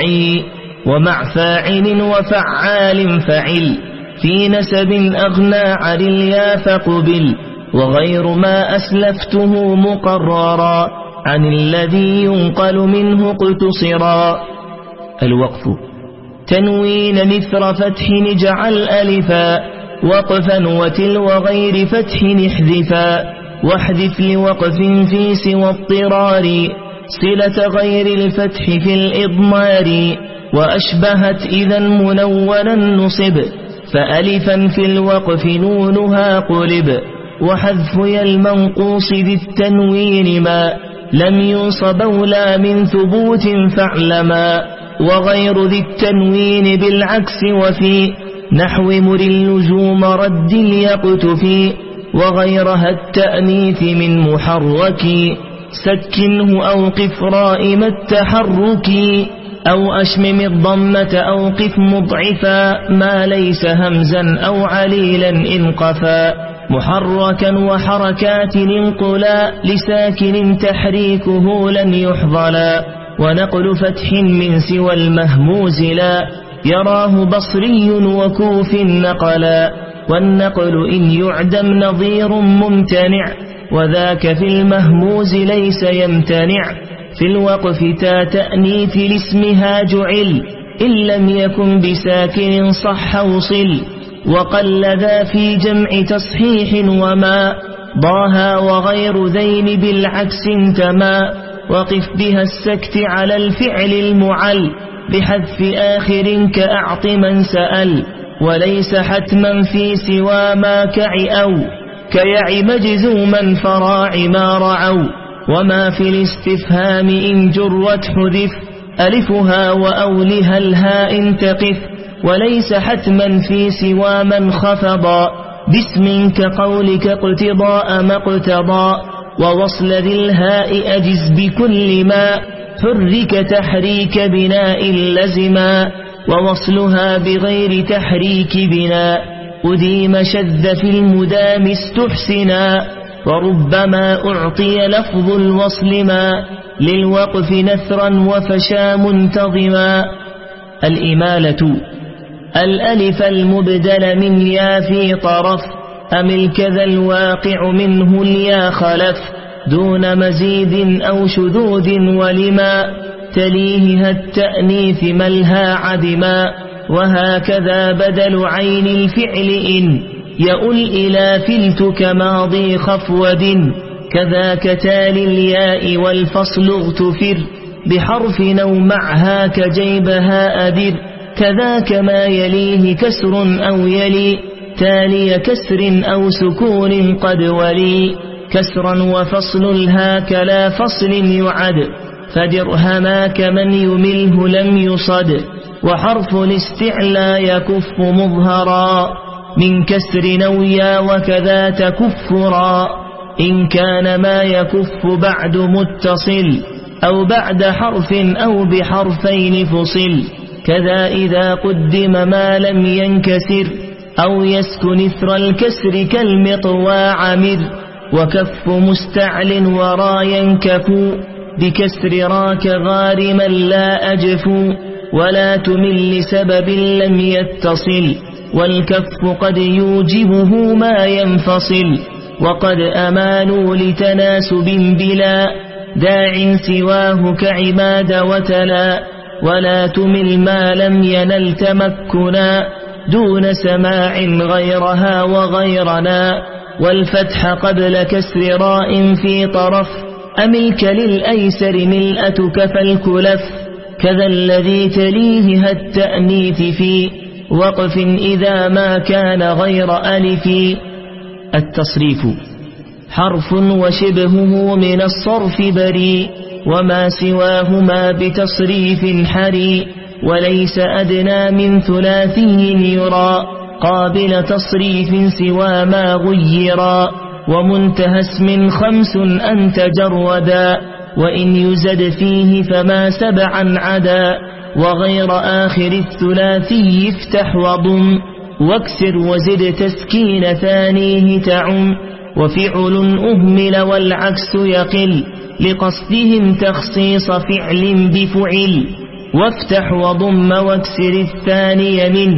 ومع فاعل وفعال فعل في نسب أغنى عن اليا فقبل وغير ما أسلفته مقررا عن الذي ينقل منه اقتصرا. الوقف. تنوين مثل فتح نجعل ألفا وقفا وتلو غير فتح احذفا واحذف لوقف في سوى اضطرار صلة غير الفتح في الإضمار. وأشبهت إذا منونا نصب فألفا في الوقف نونها قلب وحذف يا المنقوص بالتنوين ما لم ينصب ولا من ثبوت فاعلما وغير ذي التنوين بالعكس وفي نحو مر اللزوم رد اليقتفي وغيرها التأنيث من محرك سكنه أوقف رائم التحرك أو أشمم الضمة أوقف مضعفا ما ليس همزا أو عليلا انقفا محركا وحركات انقلا لساكن تحريكه لن يحظلا ونقل فتح من سوى المهموز لا يراه بصري وكوف نقلا والنقل إن يعدم نظير ممتنع وذاك في المهموز ليس يمتنع في الوقف تا تأنيث لاسمها جعل إن لم يكن بساكن صح وصل. وقل ذا في جمع تصحيح وما ضاها وغير ذين بالعكس انتما. وقف بها السكت على الفعل المعل بحذف آخر كأعط من سأل. وليس حتما في سوى ما كع أو كيع مجزوما فراع ما رعوا. وما في الاستفهام إن جرت حذف ألفها وأولها الهاء تقف وليس حتما في سوى من خفضا باسم كقولك اقتضاء ما اقتضى ووصل ذي الهاء أجز بكل ما حرك تحريك بناء لزما ووصلها بغير تحريك بناء أديم شذ في المدام استحسنا. وربما أعطي لفظ الوصل ما للوقف نثرا وفشا منتظما. الإمالة الألف المبدل من يا في طرف أم الكذا الواقع منه اليا خلف دون مزيد أو شذوذ ولما. تليه التأنيث ملها عدما وهكذا بدل عين الفعل إن. يؤل إلى فلت كماضي خفود كذاك تالي الياء والفصل اغتفر بحرف نو معها كجيبها أدر كذاك ما يليه كسر أو يلي تالي كسر أو سكون قد ولي كسرا وفصل الهاك لا فصل يعد فدرهما كمن يمله لم يصد وحرف الاستعلى يكف مظهرا. من كسر نويا وكذا تكفرا إن كان ما يكف بعد متصل أو بعد حرف أو بحرفين فصل. كذا إذا قدم ما لم ينكسر أو يسكن إثر الكسر كالمطوى عمر وكف مستعل ورايا كفو بكسر راك غارما لا أجفو. ولا تمل لسبب لم يتصل. والكف قد يوجبه ما ينفصل وقد أمانوا لتناسب بلا داع سواه كعماد وتلا ولا تمل ما لم ينل تمكنا دون سماع غيرها وغيرنا والفتح قبل كسر راء في طرف أملك للأيسر ملأتك فالكلف كذا الذي تليه التأنيث في وقف إذا ما كان غير ألف. التصريف. حرف وشبهه من الصرف بريء وما سواهما بتصريف حري. وليس أدنى من ثلاثي يرى. قابل تصريف سوى ما غيرا. ومنتهى اسم خمس أن تجردا. وإن يزد فيه فما سبعا عدا. وغير آخر الثلاثي يفتح وضم واكسر وزد تسكين ثانية تعم. وفعل أهمل والعكس يقل لقصدهم تخصيص فعل بفعل. وافتح وضم واكسر الثاني من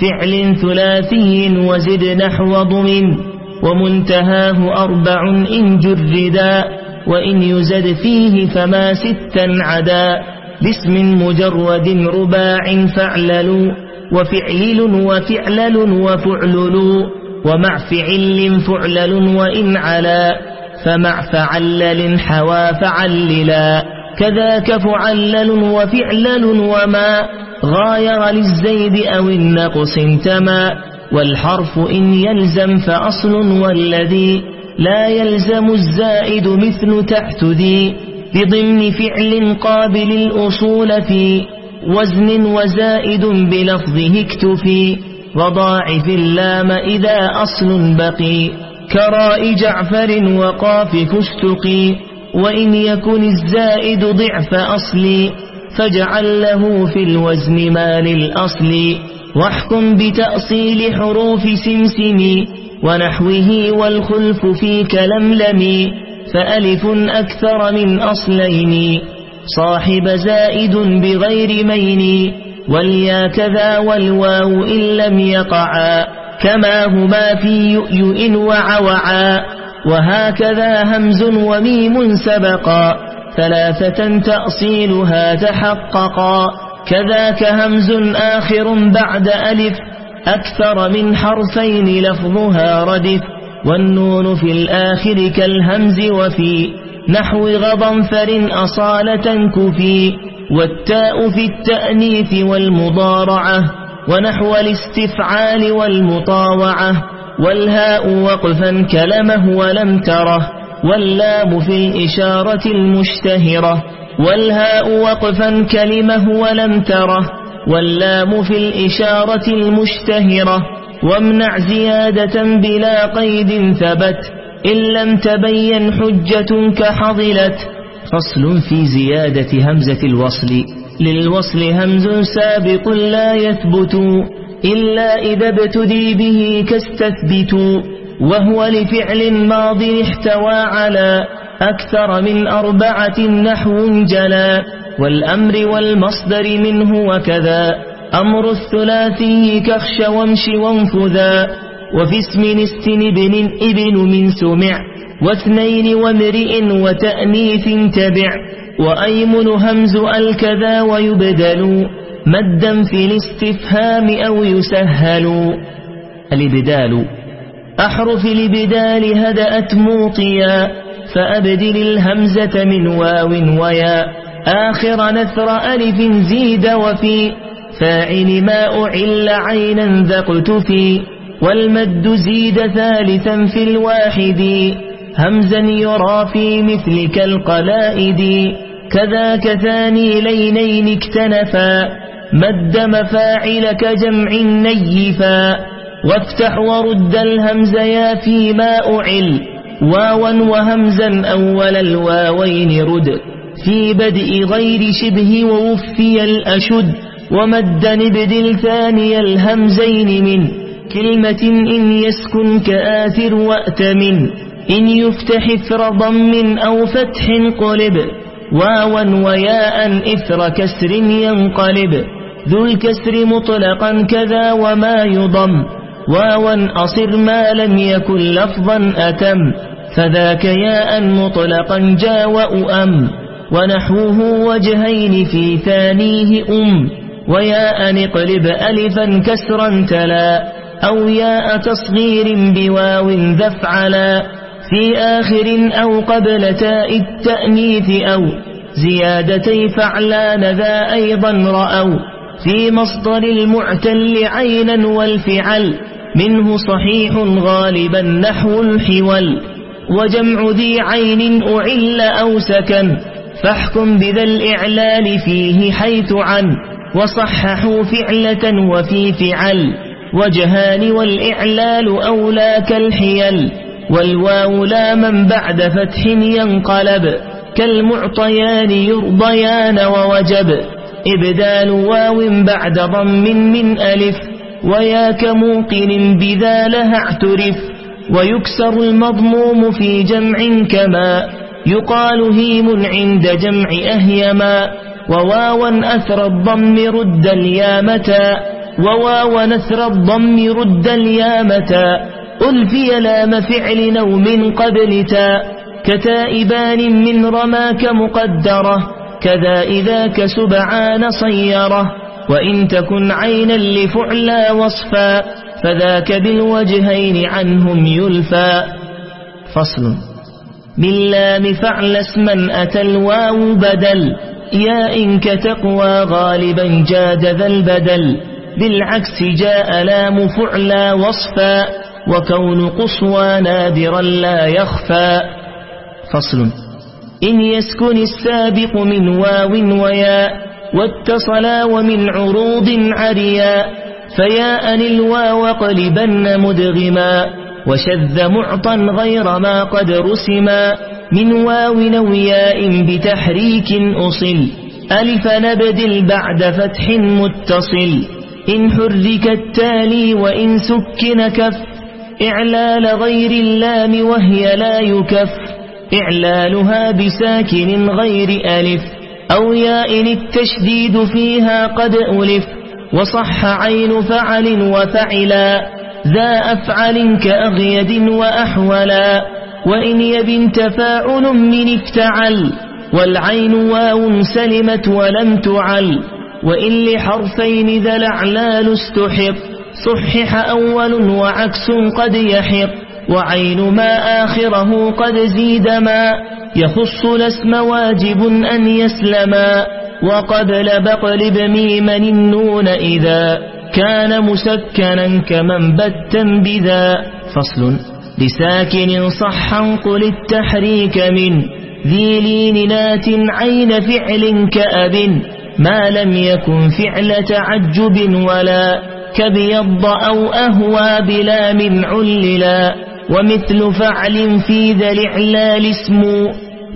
فعل ثلاثي وزد نحو ضم. ومنتهاه أربع إن جردا وإن يزد فيه فما ستا عدا. باسم مجرد رباع فعلل وفعلل وفعلل وفعلل ومع فعل فعلل وإن علا فمع فعلل حوى فعللا كذاك فعلل وفعلل وما غاير للزيد أو النقص انتما والحرف إن يلزم فأصل والذي لا يلزم الزائد مثل تحت ذي. بضمن فعل قابل الأصول في وزن وزائد بلفظه اكتفي وضاعف اللام إذا أصل بقي كراء جعفر وقاف فاستقي وإن يكن الزائد ضعف أصلي فاجعل له في الوزن ما للأصل واحكم بتأصيل حروف سمسم ونحوه والخلف في كلملم فألف أكثر من أصلين. صاحب زائد بغير مين. واليا كذا والواو إن لم يقعا. كما هما في يؤيؤ وعوعا. وهكذا همز وميم سبقا. ثلاثة تأصيلها تحققا. كذاك همز آخر بعد ألف. أكثر من حرفين لفظها ردف. والنون في الآخر كالهمز وفي نحو غضنفر أصالة كفي والتاء في التأنيث والمضارعة ونحو الاستفعال والمطاوعة والهاء وقفا كلمه ولم تره واللام في الإشارة المشتهرة والهاء وقفا كلمه ولم تره واللام في الإشارة المشتهرة وامنع زيادة بلا قيد ثبت. إن لم تبين حجة كحضلت. فصل في زيادة همزة الوصل. للوصل همز سابق لا يثبت. إلا إذا ابتدي به كاستثبت. وهو لفعل ماض احتوى على. أكثر من أربعة نحو جلا. والأمر والمصدر منه وكذا. أمر الثلاثي كخش وامش وانفذا وفي اسم استن ابن ابن من سمع واثنين وامرئ وتأنيث تبع وأيمن همز الكذا ويبدل مدا في الاستفهام أو يسهل. الإبدال أحرف الإبدال هدأت موطيا فأبدل الهمزة من واو ويا آخر نثر ألف زيد وفي. فاعل ما أعل عينا ذقت في والمد زيد ثالثا في الواحد همزا يرى في مثلك القلائد كذاك ثاني لينين اكتنفا مد مفاعل كجمع نيفا وافتح ورد الهمز يا فيما أعل واوا وهمزا أول الواوين رد في بدء غير شبه ووفي الأشد ومد نبدل ثاني الهمزين من كلمة إن يسكن كآثر وأتمن إن يفتح إثر ضم أو فتح قلب واوا وياء إثر كسر ينقلب ذو الكسر مطلقا كذا وما يضم واوا أصر ما لم يكن لفظا أتم فذاك ياء مطلقا جاء أم ونحوه وجهين في ثانية أم وياء نقلب ألفا كسرا تلا أو ياء تصغير بواو ذفعلا في آخر أو قبل تاء التأنيث أو زيادتي فعلان ذا أيضا رأوا في مصدر المعتل عينا والفعل منه صحيح غالبا نحو الحول وجمع ذي عين أعل أو سكن فاحكم بذا الإعلال فيه حيث عن وصححوا فعلة وفي فعل وجهان والإعلال أولى كالحيل والواو لا من بعد فتح ينقلب كالمعطيان يرضيان ووجب إبدال واو بعد ضم من ألف وياك موقن بذا لها اعترف ويكسر المضموم في جمع كما يقال هيم عند جمع أهيما. وواوا أثر الضم رد اليامتا وواوا نثر الضم رد اليامتا ألفي لام فعل نوم قبل تا كتائبان من رماك مقدرة كذا إذا كسبعان صيرة. وإن تكن عينا لفعلا وصفا فذاك بالوجهين عنهم يلفى فصل. باللام فعل اسما أتى الواو بدل يا إن كتقوى غالبا جاد ذا البدل بالعكس جاء لام فعلا وصفا وكون قصوى نادرا لا يخفى. فصل إن يسكن السابق من واو وياء واتصلا ومن عروض عريا فياء الواو قلبن مدغما. وشذ معطا غير ما قد رسما من واو نوياء بتحريك أصل. ألف نبدل بعد فتح متصل. إن حرك التالي وإن سكن كف. إعلال غير اللام وهي لا يكف. إعلالها بساكن غير ألف. أو ياء التشديد فيها قد ألف. وصح عين فعل وفعلا. ذا أفعل كأغيد وأحولا وإن يبن تفاعل من افتعل والعين واو سلمت ولم تعل وإن لحرفين ذا الإعلال استحق صحح أول وعكس قد يحق وعين ما آخره قد زيد ما يخص لاسم واجب أن يسلما وقبل بقل بميمن النون إذا كان مسكنا كمن بتا بذا. فصل. لساكن صحا قل التحريك من ذي لينات عين فعل كأب. ما لم يكن فعل تعجب ولا كبيض أو أهوى بلا من عللا ومثل فعل في ذا الإعلال اسم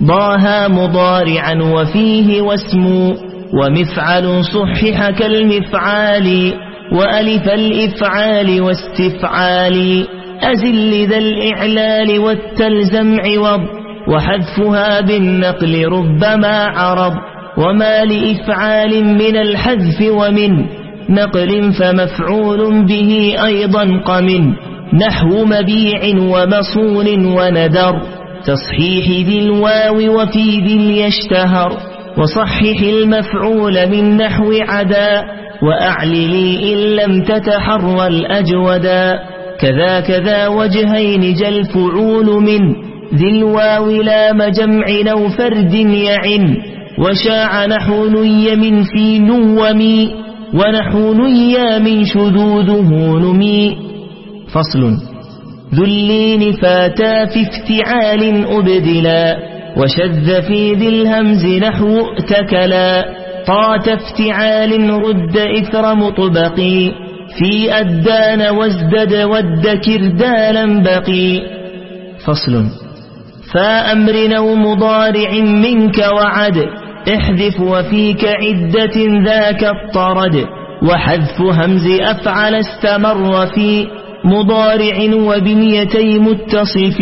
ضاها مضارعا وفيه واسم. ومفعل صحح كالمفعال. وألف الإفعال واستفعال أزل ذا الإعلال والتلزم عوض وحذفها بالنقل ربما عرض وما لإفعال من الحذف ومن نقل فمفعول به أيضا قمن نحو مبيع ومصون وندر تصحيح ذي الواو وفي ذي يشتهر وصحح المفعول من نحو عدا وأعللي إن لم تتحر الأجودا كذا كذا وجهين جل فعول من ذي الواو لام جمع أو فرد يعن. وشاع نحو ني من في نومي ونحو نيا من شذوذه نمي فصل. ذلين فاتا في افتعال أبدلا وشذ في ذي الهمز نحو اتكلا. طات افتعال رد إثر مطبقي في أدان وازدد ود كردالا بقي. فصل. فأمر أو مضارع منك وعد. احذف وفيك عدة ذاك الطرد. وحذف همز أفعل استمر في مضارع وبنيتي متصف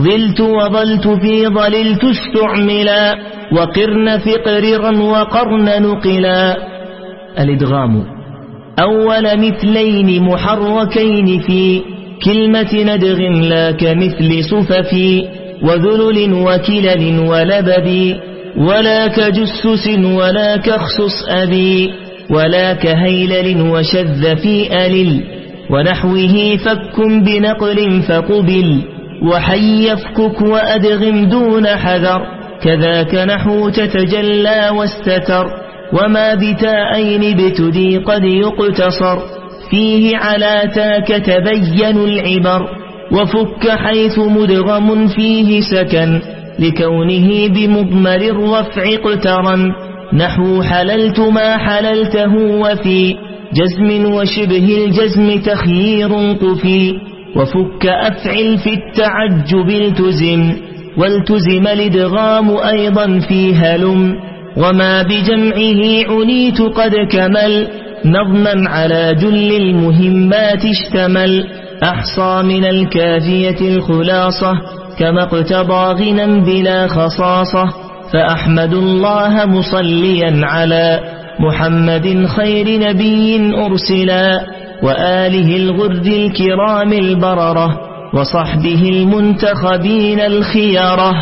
ظلت وظلت في ظللت استعملا وقرن فقررا وقرن نقلا. الإدغام. أول مثلين محركين في كلمة ندغ لا كمثل صفف وذلل وكلل ولبب ولا كجسس ولا كخصص أبي ولا كهيلل وشذ في ألل ونحوه فك بنقل فقبل وحي يفكك وأدغم دون حذر. كذاك نحو تتجلى واستتر. وما بتاءين بتدي قد يقتصر. فيه على تاك تبين العبر. وفك حيث مدغم فيه سكن. لكونه بمضمر الرفع اقترن. نحو حللت ما حللته وفي. جزم وشبه الجزم تخيير قفي. وفك أفعل في التعجب التزم والتزم الإدغام أيضا في هلم. وما بجمعه عنيت قد كمل نظما على جل المهمات اشتمل. أحصى من الكافية الخلاصة كما اقتضى غنى بلا خصاصة. فأحمد الله مصليا على محمد خير نبي أرسلا. وآله الغر الكرام البررة وصحبه المنتخبين الخيارة